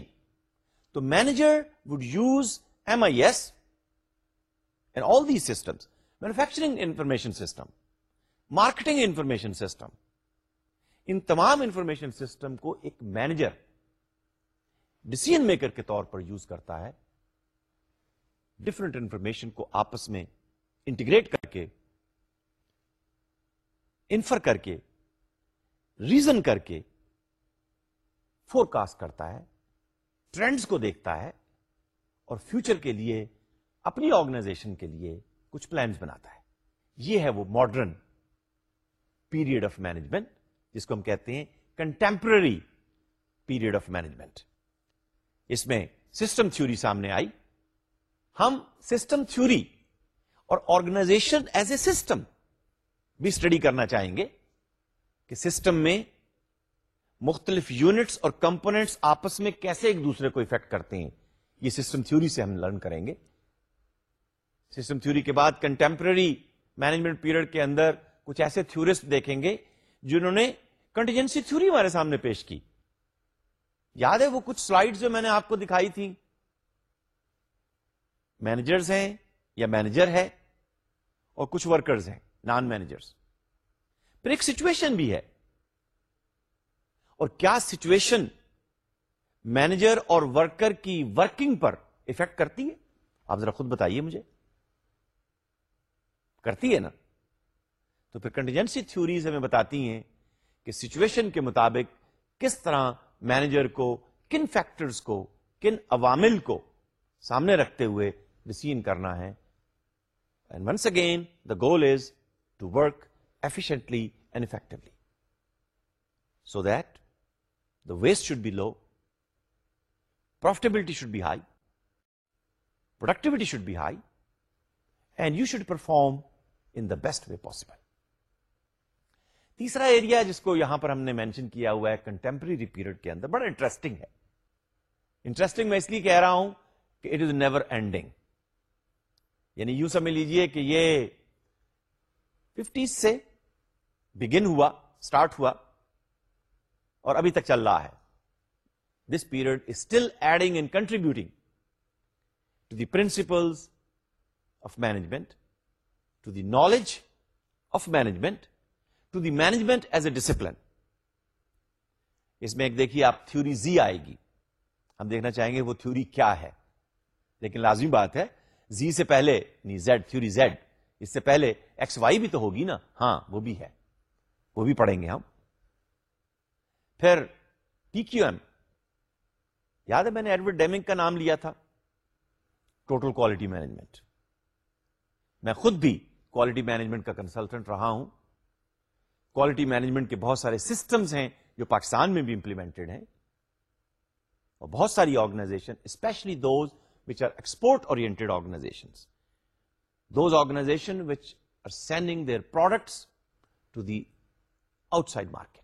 تو manager would use M I S and all system manufacturing information system marketing information system ان تمام information system کو ایک manager decision maker کے طور پر use کرتا ہے ڈفرنٹ انفارمیشن کو آپس میں انٹیگریٹ کر کے انفر کر کے ریزن کر کے فور کاسٹ کرتا ہے ٹرینڈس کو دیکھتا ہے اور فیوچر کے لیے اپنی آرگنائزیشن کے لیے کچھ پلانس بناتا ہے یہ ہے وہ ماڈرن پیریڈ آف مینجمنٹ جس کو ہم کہتے ہیں کنٹمپرری پیریڈ آف مینجمنٹ اس میں سسٹم تھیوری سامنے آئی ہم سسٹم تھوری اور آرگنائزیشن ایز اے سسٹم بھی اسٹڈی کرنا چاہیں گے کہ سسٹم میں مختلف یونٹس اور کمپونیٹس آپس میں کیسے ایک دوسرے کو افیکٹ کرتے ہیں یہ سسٹم تھیوری سے ہم لرن کریں گے سسٹم تھیوری کے بعد کنٹمپرری مینجمنٹ پیریڈ کے اندر کچھ ایسے تھیورسٹ دیکھیں گے جنہوں نے کنٹیجنسی تھوری ہمارے سامنے پیش کی یاد ہے وہ کچھ سلائیڈ جو میں نے آپ کو دکھائی تھی مینیجرز ہیں یا مینیجر ہے اور کچھ ورکرز ہیں نان مینیجرس پھر ایک سچویشن بھی ہے اور کیا سچویشن مینیجر اور ورکر کی ورکنگ پر افیکٹ کرتی ہے آپ ذرا خود بتائیے مجھے کرتی ہے نا تو پھر کنٹینجنسی تھوریز ہمیں بتاتی ہیں کہ سچویشن کے مطابق کس طرح مینیجر کو کن فیکٹرز کو کن عوامل کو سامنے رکھتے ہوئے ڈسیزن کرنا ہے and once again the goal is to work efficiently and effectively so that waste should be low profitability should be high productivity should be high and you should perform in the best way possible تیسرا area جس کو یہاں پر ہم نے mention کیا ہوا ہے contemporary period کے اندر بڑا انٹرسٹنگ ہے انٹرسٹنگ میں اس لیے کہہ رہا ہوں کہ اٹ از نیور اینڈنگ یعنی یوں سمجھ لیجیے کہ یہ ففٹیز سے بگن ہوا اسٹارٹ ہوا اور ابھی تک چل رہا ہے this period is still adding and contributing to the principle of management to the knowledge of management to the management as a discipline اس میں ایک دیکھیے آپ تھیوری زی آئے گی ہم دیکھنا چاہیں گے وہ تھوری کیا ہے لیکن لازمی بات ہے زی سے پہلے زیڈ تھیوری زیڈ اس سے پہلے ایکس وائی بھی تو ہوگی نا ہاں وہ بھی ہے وہ بھی پڑھیں گے ہم پھر پی کیو ایم یاد ہے میں نے ایڈورڈ ڈیمنگ کا نام لیا تھا ٹوٹل کوالٹی مینجمنٹ میں خود بھی کوالٹی مینجمنٹ کا کنسلٹنٹ رہا ہوں کوالٹی مینجمنٹ کے بہت سارے سسٹمز ہیں جو پاکستان میں بھی امپلیمنٹڈ ہیں اور بہت ساری organization specially those which are export organization those organization which are sending their products to the outside market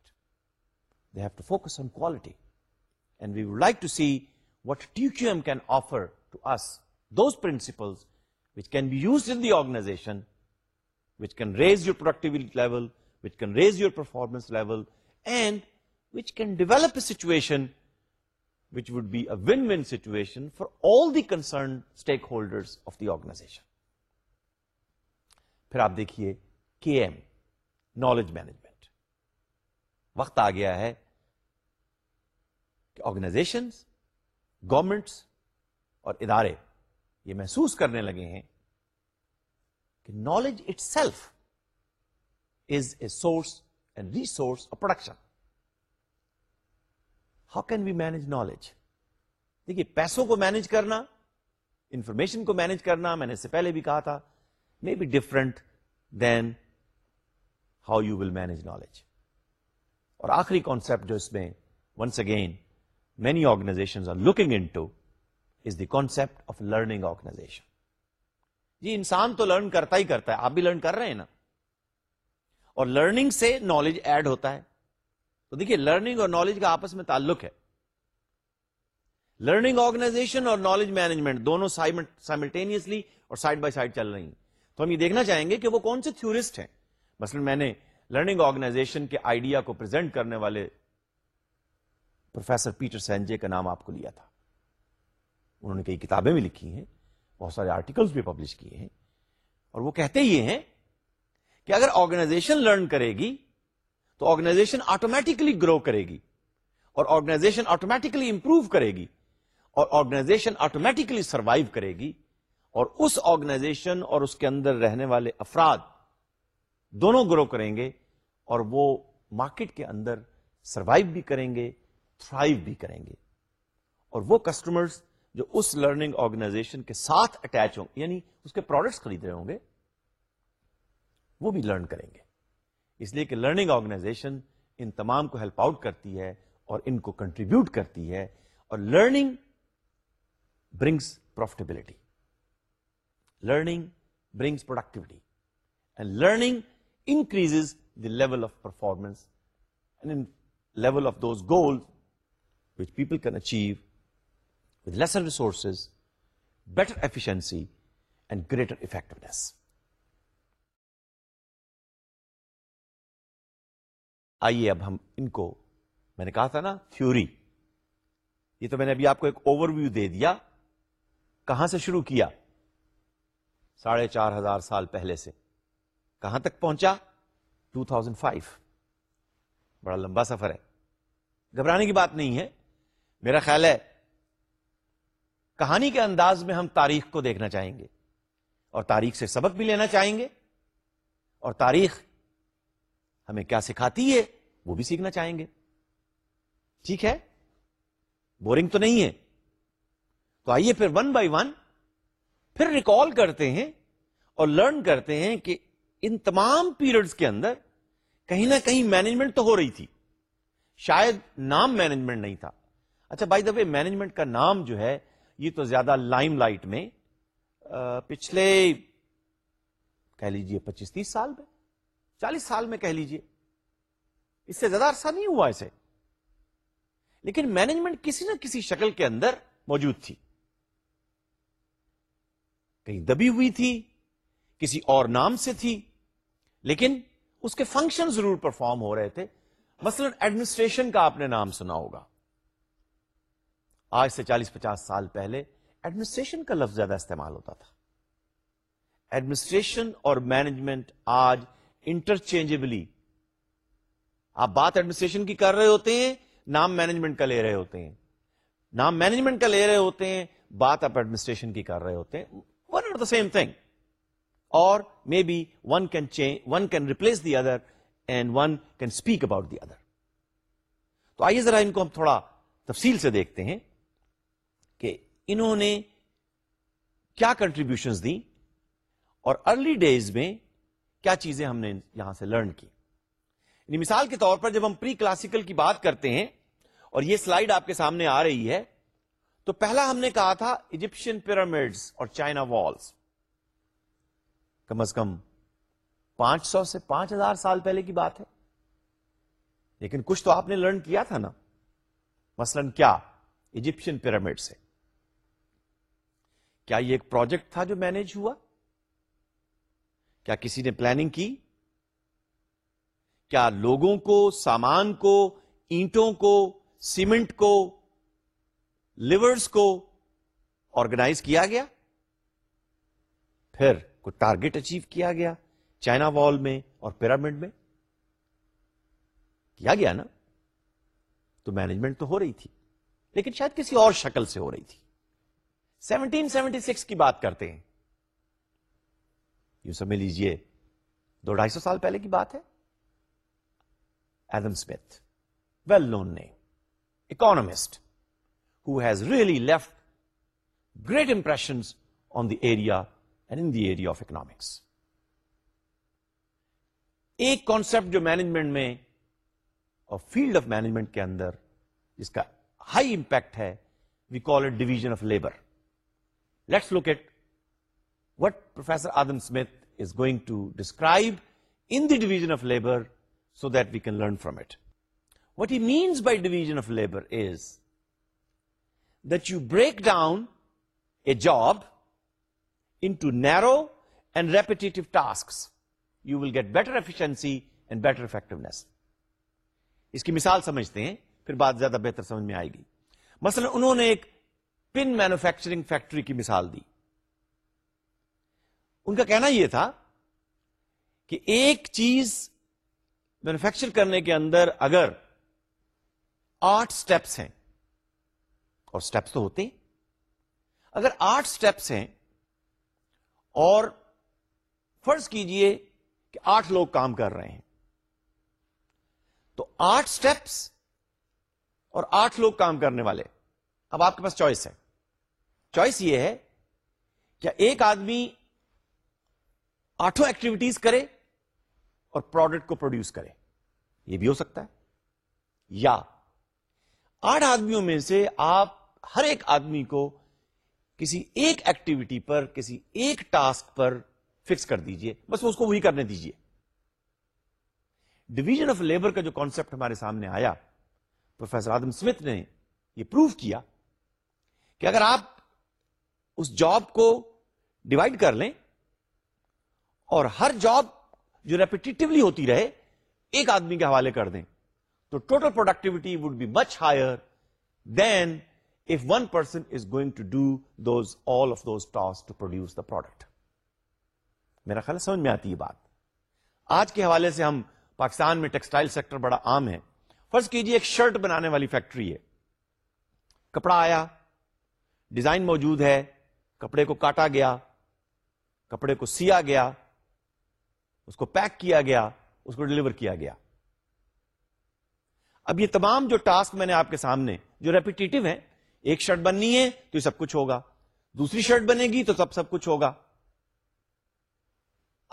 have to focus on quality and we would like to see what TQ M can offer to us those principle be use in the organization which can raise your productivity level which can raise your performance level and which can develop a situation which would be a win win situation for all the concern stakeholder of the organization پھر آپ دیکھیے knowledge management وقت آ گیا ہے کہ organization governments اور ادارے یہ محسوس کرنے لگے ہیں کہ knowledge itself is a source and resource of production how can we manage knowledge دیکھیے پیسوں کو مینج کرنا انفارمیشن کو مینج کرنا میں نے اس سے پہلے بھی کہا تھا may be different then how you will manage knowledge اور آخری کانسیپٹ جو اس میں once again many organization are looking into is the concept of learning organization جی انسان تو لرن کرتا ہی کرتا ہے آپ بھی لرن کر رہے ہیں نا اور لرننگ سے نالج ایڈ ہوتا ہے تو دیکھیے لرننگ اور نالج کا آپس میں تعلق ہے لرننگ آرگنائزیشن اور نالج مینجمنٹ دونوں سائملٹینیسلی اور سائڈ بائی سائڈ چل رہی ہیں تو ہم یہ دیکھنا چاہیں گے کہ وہ کون سے تھورسٹ ہیں مثلا میں نے لرننگ آرگنائزیشن کے آئیڈیا کو پرزینٹ کرنے والے پروفیسر پیٹر سینجے کا نام آپ کو لیا تھا انہوں نے کئی کتابیں بھی لکھی ہیں بہت سارے بھی پبلش کیے ہیں اور وہ کہتے یہ ہیں کہ اگر آرگنائزیشن لرن کرے گی تو آرگنائزیشن آٹومیٹکلی گرو کرے گی اور آرگنائزیشن آٹومیٹکلی امپروو کرے گی اور آرگنائزیشن آٹومیٹکلی سروائو کرے گی اور اس آرگنائزیشن اور اس کے اندر رہنے والے افراد دونوں گرو کریں گے اور وہ مارکیٹ کے اندر سروائو بھی کریں گے تھرائیو بھی کریں گے اور وہ کسٹمرز جو اس لرننگ آرگنائزیشن کے ساتھ اٹیچ ہوں یعنی اس کے پروڈکٹس خرید رہے ہوں گے وہ بھی لرن کریں گے اس لیے کہ لرننگ آرگنائزیشن ان تمام کو ہیلپ آؤٹ کرتی ہے اور ان کو کنٹریبیوٹ کرتی ہے اور learning brings profitability learning brings productivity and learning increase in level of performance level of those can people can achieve resources better efficiency and greater effectiveness. آئیے اب ہم ان کو میں نے کہا تھا نا تھیوری یہ تو میں نے ابھی آپ کو ایک اوور ویو دے دیا کہاں سے شروع کیا ساڑھے چار ہزار سال پہلے سے کہاں تک پہنچا 2005 بڑا لمبا سفر ہے گھبرانے کی بات نہیں ہے میرا خیال ہے کہانی کے انداز میں ہم تاریخ کو دیکھنا چاہیں گے اور تاریخ سے سبق بھی لینا چاہیں گے اور تاریخ ہمیں کیا سکھاتی ہے وہ بھی سیکھنا چاہیں گے ٹھیک ہے بورنگ تو نہیں ہے تو آئیے پھر ون بائی ون پھر ریکال کرتے ہیں اور لرن کرتے ہیں کہ ان تمام پیریڈز کے اندر کہیں نہ کہیں مینجمنٹ تو ہو رہی تھی شاید نام مینجمنٹ نہیں تھا اچھا بھائی دفعہ مینجمنٹ کا نام جو ہے یہ تو زیادہ لائم لائٹ میں پچھلے کہہ لیجئے پچیس تیس سال میں چالیس سال میں کہہ لیجئے اس سے زیادہ عرصہ نہیں ہوا اسے لیکن مینجمنٹ کسی نہ کسی شکل کے اندر موجود تھی کہیں دبی ہوئی تھی کسی اور نام سے تھی لیکن اس کے فنکشن ضرور پرفارم ہو رہے تھے مثلا ایڈمنسٹریشن کا آپ نے نام سنا ہوگا آج سے چالیس پچاس سال پہلے ایڈمنسٹریشن کا لفظ زیادہ استعمال ہوتا تھا ایڈمنسٹریشن اور مینجمنٹ آج انٹرچینجبلی آپ بات ایڈمنسٹریشن کی کر رہے ہوتے ہیں نام مینجمنٹ کا لے رہے ہوتے ہیں نام مینجمنٹ کا لے رہے ہوتے ہیں بات آپ ایڈمنسٹریشن کی کر رہے ہوتے ہیں one are the same thing may be one can one can replace the other and one can speak about the other تو آئیے ذرا ان کو ہم تھوڑا تفصیل سے دیکھتے ہیں کہ انہوں نے کیا کنٹریبیوشن دی اور ارلی ڈیز میں کیا چیزیں ہم نے یہاں سے لرن کی یعنی مثال کے طور پر جب ہم پری کلاسیکل کی بات کرتے ہیں اور یہ سلائڈ آپ کے سامنے آ رہی ہے تو پہلا ہم نے کہا تھا ایجپشین پیرامڈس اور چائنا والس کم از کم پانچ سو سے پانچ ہزار سال پہلے کی بات ہے لیکن کچھ تو آپ نے لرن کیا تھا نا مثلا کیا ایجپشن پیرامڈ سے کیا یہ ایک پروجیکٹ تھا جو مینج ہوا کیا کسی نے پلاننگ کی کیا لوگوں کو سامان کو اینٹوں کو سیمنٹ کو لیورز کو آرگنائز کیا گیا پھر ٹارگیٹ اچیو کیا گیا چائنا وال میں اور پیرامڈ میں کیا گیا نا تو مینجمنٹ تو ہو رہی تھی لیکن شاید کسی اور شکل سے ہو رہی تھی سیونٹین سیونٹی سکس کی بات کرتے ہیں یوں سمجھ لیجیے دو ڈھائی سو سال پہلے کی بات ہے ایڈم اسمتھ ویل نو نے economist who has really left great impression on the area and in the area of economics ایک کانسپٹ جو مینجمنٹ میں اور فیلڈ آف مینجمنٹ کے اندر جس کا ہائی امپیکٹ ہے we call it division of labour let's look at what professor Adam Smith is going to describe in the division of labour so that we can learn from it what he means by division of labour is that you break down a job to and and tasks task you will get efficiency and better effectiveness اس کی مثال سمجھتے ہیں پھر بات زیادہ بہتر سمجھ میں آئے گی مثلا انہوں نے ایک پن مینوفیکچرنگ فیکٹری کی مثال دی ان کا کہنا یہ تھا کہ ایک چیز مینوفیکچر کرنے کے اندر اگر آٹھ سٹیپس ہیں اور سٹیپس تو ہوتے ہیں اگر آٹھ سٹیپس ہیں اور فرض کیجئے کہ آٹھ لوگ کام کر رہے ہیں تو آٹھ سٹیپس اور آٹھ لوگ کام کرنے والے اب آپ کے پاس چوائس ہے چوائس یہ ہے کیا ایک آدمی آٹھوں ایکٹیویٹیز کرے اور پروڈکٹ کو پروڈیوس کرے یہ بھی ہو سکتا ہے یا آٹھ آدمیوں میں سے آپ ہر ایک آدمی کو کسی ایک ایکٹیویٹی پر کسی ایک ٹاسک پر فکس کر دیجئے بس اس کو وہی کرنے دیجئے ڈویژن آف لیبر کا جو کانسپٹ ہمارے سامنے آیا پروفیسر آدم اسمتھ نے یہ پروف کیا کہ اگر آپ اس جاب کو ڈیوائڈ کر لیں اور ہر جاب جو ریپیٹیولی ہوتی رہے ایک آدمی کے حوالے کر دیں تو total productivity would be much higher than if one person is going to do those all of those tasks to produce the product میرا خیال سمجھ میں آتی ہے بات آج کے حوالے سے ہم پاکستان میں ٹیکسٹائل سیکٹر بڑا عام ہے فرض کیجئے ایک شرٹ بنانے والی فیکٹری ہے کپڑا آیا ڈیزائن موجود ہے کپڑے کو کاٹا گیا کپڑے کو سیا گیا اس کو پیک کیا گیا اس کو ڈلیور کیا گیا اب یہ تمام جو ٹاسک میں نے آپ کے سامنے جو ریپیٹیٹو ہیں ایک شرٹ بننی ہے تو یہ سب کچھ ہوگا دوسری شرٹ بنے گی تو سب سب کچھ ہوگا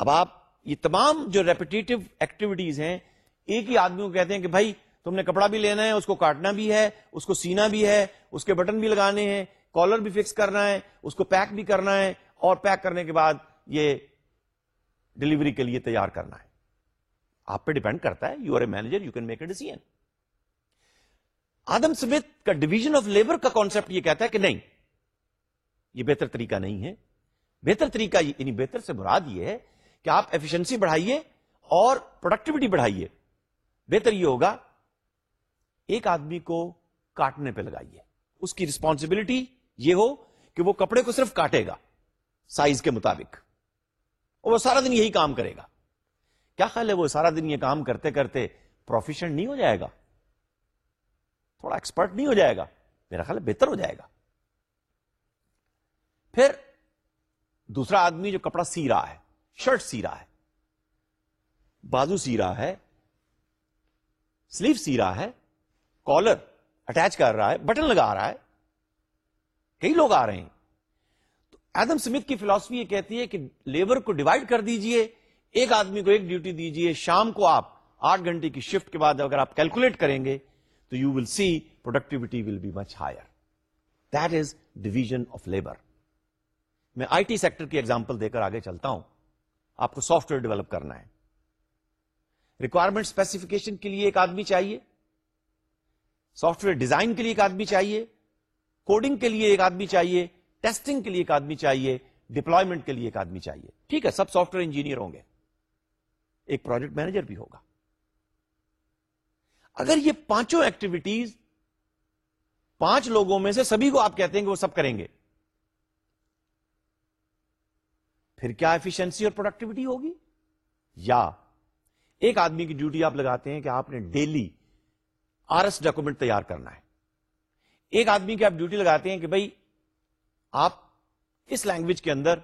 اب آپ یہ تمام جو ریپیٹیو ایکٹیویٹیز ہیں ایک ہی آدمی کو کہتے ہیں کہ بھائی تم نے کپڑا بھی لینا ہے اس کو کاٹنا بھی ہے اس کو سینا بھی ہے اس کے بٹن بھی لگانے ہیں کالر بھی فکس کرنا ہے اس کو پیک بھی کرنا ہے اور پیک کرنے کے بعد یہ ڈلیوری کے لیے تیار کرنا ہے آپ پہ ڈیپینڈ کرتا ہے you are a manager you can make a decision Adam Smith کا ڈویژن آف لیبر کا کانسپٹ یہ کہتا ہے کہ نہیں یہ بہتر طریقہ نہیں ہے بہتر طریقہ یعنی بہتر سے مراد یہ ہے کہ آپ ایفیشنسی بڑھائیے اور پروڈکٹیوٹی بڑھائیے بہتر یہ ہوگا ایک آدمی کو کاٹنے پہ لگائیے اس کی ریسپانسبلٹی یہ ہو کہ وہ کپڑے کو صرف کاٹے گا سائز کے مطابق اور وہ سارا دن یہی کام کرے گا کیا خیال ہے وہ سارا دن یہ کام کرتے کرتے پروفیشن نہیں ہو جائے گا تھوڑا ایکسپرٹ نہیں ہو جائے گا میرا خیال بہتر ہو جائے گا پھر دوسرا آدمی جو کپڑا سی رہا ہے شرٹ سی رہا ہے بازو سی رہا ہے سلیو سی رہا ہے کالر اٹیچ کر رہا ہے بٹن لگا رہا ہے کئی لوگ آ رہے ہیں تو ایڈم سمتھ کی فلاسفی یہ کہتی ہے کہ لیبر کو ڈیوائڈ کر دیجئے ایک آدمی کو ایک ڈیوٹی دیجئے شام کو آپ آٹھ گھنٹے کی شفٹ کے بعد اگر آپ کیلکولیٹ کریں گے تو you will see productivity will be much higher that is division of labour میں آئی ٹی سیکٹر کی ایگزامپل دے کر آگے چلتا ہوں آپ کو سافٹ ویئر ڈیولپ کرنا ہے ریکوائرمنٹ اسپیسیفکیشن کے لیے ایک آدمی چاہیے سافٹ ویئر ڈیزائن کے لیے ایک آدمی چاہیے کوڈنگ کے لیے ایک آدمی چاہیے ٹیسٹنگ کے لیے ایک آدمی چاہیے ڈپلائمنٹ کے لیے ایک آدمی چاہیے ٹھیک ہے سب سافٹ ویئر انجینئر ہوں گے ایک پروجیکٹ مینیجر بھی ہوگا اگر یہ پانچوں ایکٹیویٹیز پانچ لوگوں میں سے سبھی کو آپ کہتے ہیں کہ وہ سب کریں گے پھر کیا ایفیشنسی اور پروڈکٹیوٹی ہوگی یا ایک آدمی کی ڈیوٹی آپ لگاتے ہیں کہ آپ نے ڈیلی آر ایس ڈاکومنٹ تیار کرنا ہے ایک آدمی کی آپ ڈیوٹی لگاتے ہیں کہ بھائی آپ اس لینگویج کے اندر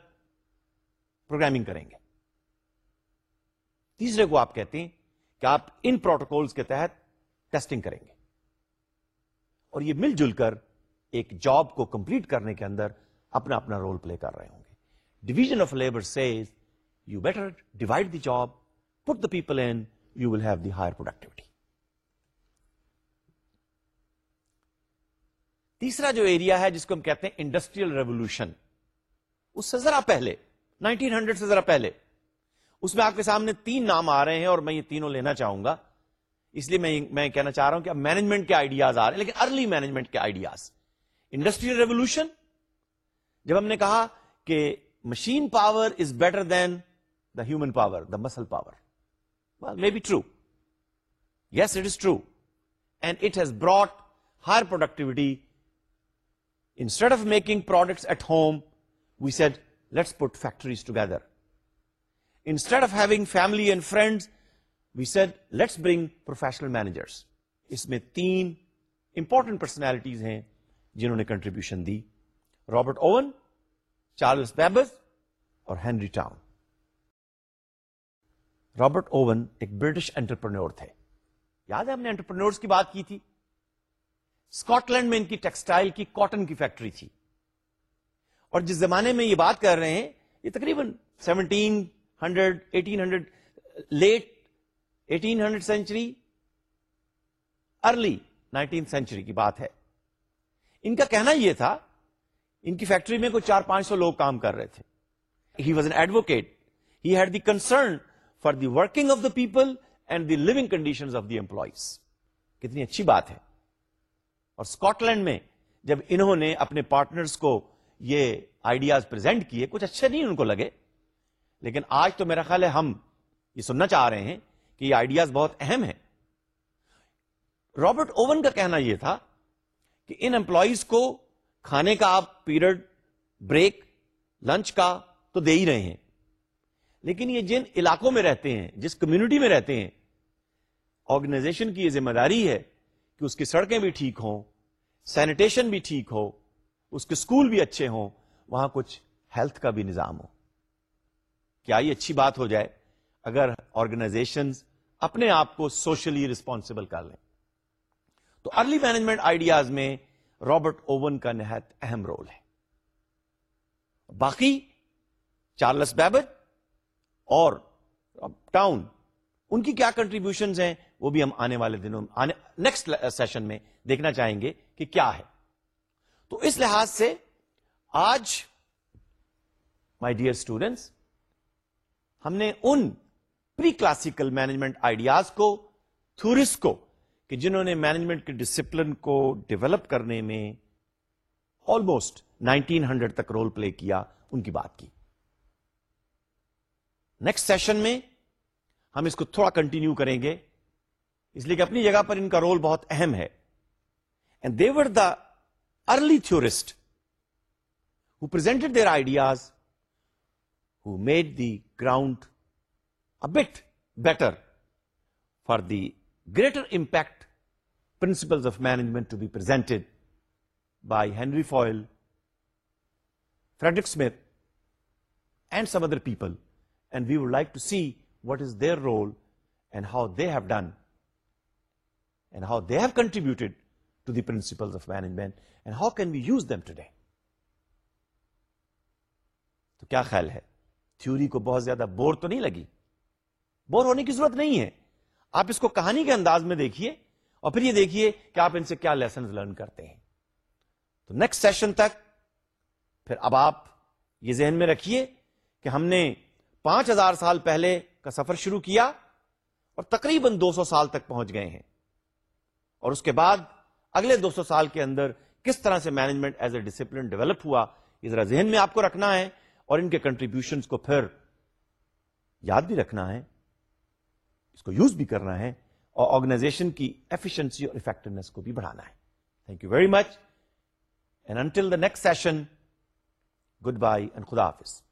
پروگرامنگ کریں گے تیسرے کو آپ کہتے ہیں کہ آپ ان پروٹوکولز کے تحت ٹیسٹنگ کریں گے اور یہ مل جل کر ایک جاب کو کمپلیٹ کرنے کے اندر اپنا اپنا رول پلے کر رہے ہوں گے division of labour says you better divide the job put the people in you will have the higher productivity تیسرا جو ایریا ہے جس کو ہم کہتے ہیں انڈسٹریل ریولیوشن اس سے ذرا پہلے 1900 سے ذرا پہلے اس میں آپ کے سامنے تین نام آ رہے ہیں اور میں یہ تینوں لینا چاہوں گا اس لیے میں میں کہنا چاہ رہا ہوں کہ اب مینجمنٹ کے آئیڈیاز آ رہے ہیں لیکن ارلی مینجمنٹ کے آئیڈیاز انڈسٹریل ریولیوشن جب ہم نے کہا کہ machine power is better than the human power the muscle power may be true yes it is true and it has brought higher productivity instead of making products at home we said let's put factories together instead of having family and friends we said let's bring professional managers اس میں تین important personalities ہیں جنہوں نے contribution دی Robert Owen Charles Babbage اور Henry Towne Robert Owen ایک British entrepreneur تھے یاد ہے ہم نے انٹرپرنورس کی بات کی تھی اسکاٹ لینڈ میں ان کی ٹیکسٹائل کی کاٹن کی فیکٹری تھی اور جس زمانے میں یہ بات کر رہے ہیں یہ تقریباً seventeen hundred eighteen hundred late eighteen hundred century early nineteen century کی بات ہے ان کا کہنا یہ تھا ان کی فیکٹری میں کوئی چار پانچ سو لوگ کام کر رہے تھے he was an advocate he had the concern for the working of the people and the living condition of the employees کتنی اچھی بات ہے اور اسکاٹ لینڈ میں جب انہوں نے اپنے پارٹنرس کو یہ آئیڈیاز پرزینٹ کیے کچھ اچھے نہیں ان کو لگے لیکن آج تو میرا خیال ہے ہم یہ سننا چاہ رہے ہیں کہ یہ آئیڈیاز بہت اہم ہیں رابرٹ اوون کا کہنا یہ تھا کہ ان امپلائیز کو کھانے کا آپ پیریڈ بریک لنچ کا تو دے ہی رہے ہیں لیکن یہ جن علاقوں میں رہتے ہیں جس کمیونٹی میں رہتے ہیں آرگنائزیشن کی یہ ذمہ داری ہے کہ اس کی سڑکیں بھی ٹھیک ہوں سینیٹیشن بھی ٹھیک ہو اس کے اسکول بھی اچھے ہوں وہاں کچھ ہیلتھ کا بھی نظام ہو کیا یہ اچھی بات ہو جائے اگر آرگنائزیشنز اپنے آپ کو سوشلی ریسپانسبل کر لیں تو ارلی مینجمنٹ آئیڈیاز میں رابرٹ اوون کا نہایت اہم رول ہے باقی چارلس بیبج اور ٹاؤن ان کی کیا کنٹریبیوشنز ہیں وہ بھی ہم آنے والے دنوں نیکسٹ سیشن میں دیکھنا چاہیں گے کہ کیا ہے تو اس لحاظ سے آج مائی ڈیئر اسٹوڈینٹس ہم نے ان پری کلاسیکل مینجمنٹ آئیڈیاز کو تھورس کو کہ جنہوں نے مینجمنٹ کے ڈسپلن کو ڈیولپ کرنے میں آلموسٹ نائنٹین ہنڈریڈ تک رول پلے کیا ان کی بات کی نیکسٹ سیشن میں ہم اس کو تھوڑا کنٹینیو کریں گے اس لیے کہ اپنی جگہ پر ان کا رول بہت اہم ہے and they were the early theorist who presented their ideas who made the ground but better for the greater impact principles of management to be presented by Henri Fayol Frederick Smith and some other people and we would like to see what is their role and how they have done and how they have contributed to the principle of management and how can we use them to day تو کیا خیال ہے theory کو بہت زیادہ bore تو نہیں لگی بور ہونے کی ضرورت نہیں ہے آپ اس کو کہانی کے انداز میں دیکھیے اور پھر یہ دیکھیے کہ آپ ان سے کیا لیسن لرن کرتے ہیں تو نیکسٹ سیشن تک پھر اب آپ یہ ذہن میں رکھیے کہ ہم نے پانچ ہزار سال پہلے کا سفر شروع کیا اور تقریباً دو سو سال تک پہنچ گئے ہیں اور اس کے بعد اگلے دو سو سال کے اندر کس طرح سے management as a discipline develop ہوا یہ ذرا ذہن میں آپ کو رکھنا ہے اور ان کے کنٹریبیوشنس کو پھر یاد بھی رکھنا ہے اس کو یوز بھی کرنا ہے اور آرگنائزیشن کی ایفیشنسی اور افیکٹونیس کو بھی بڑھانا ہے thank you very much and until the next session goodbye and خدا حافظ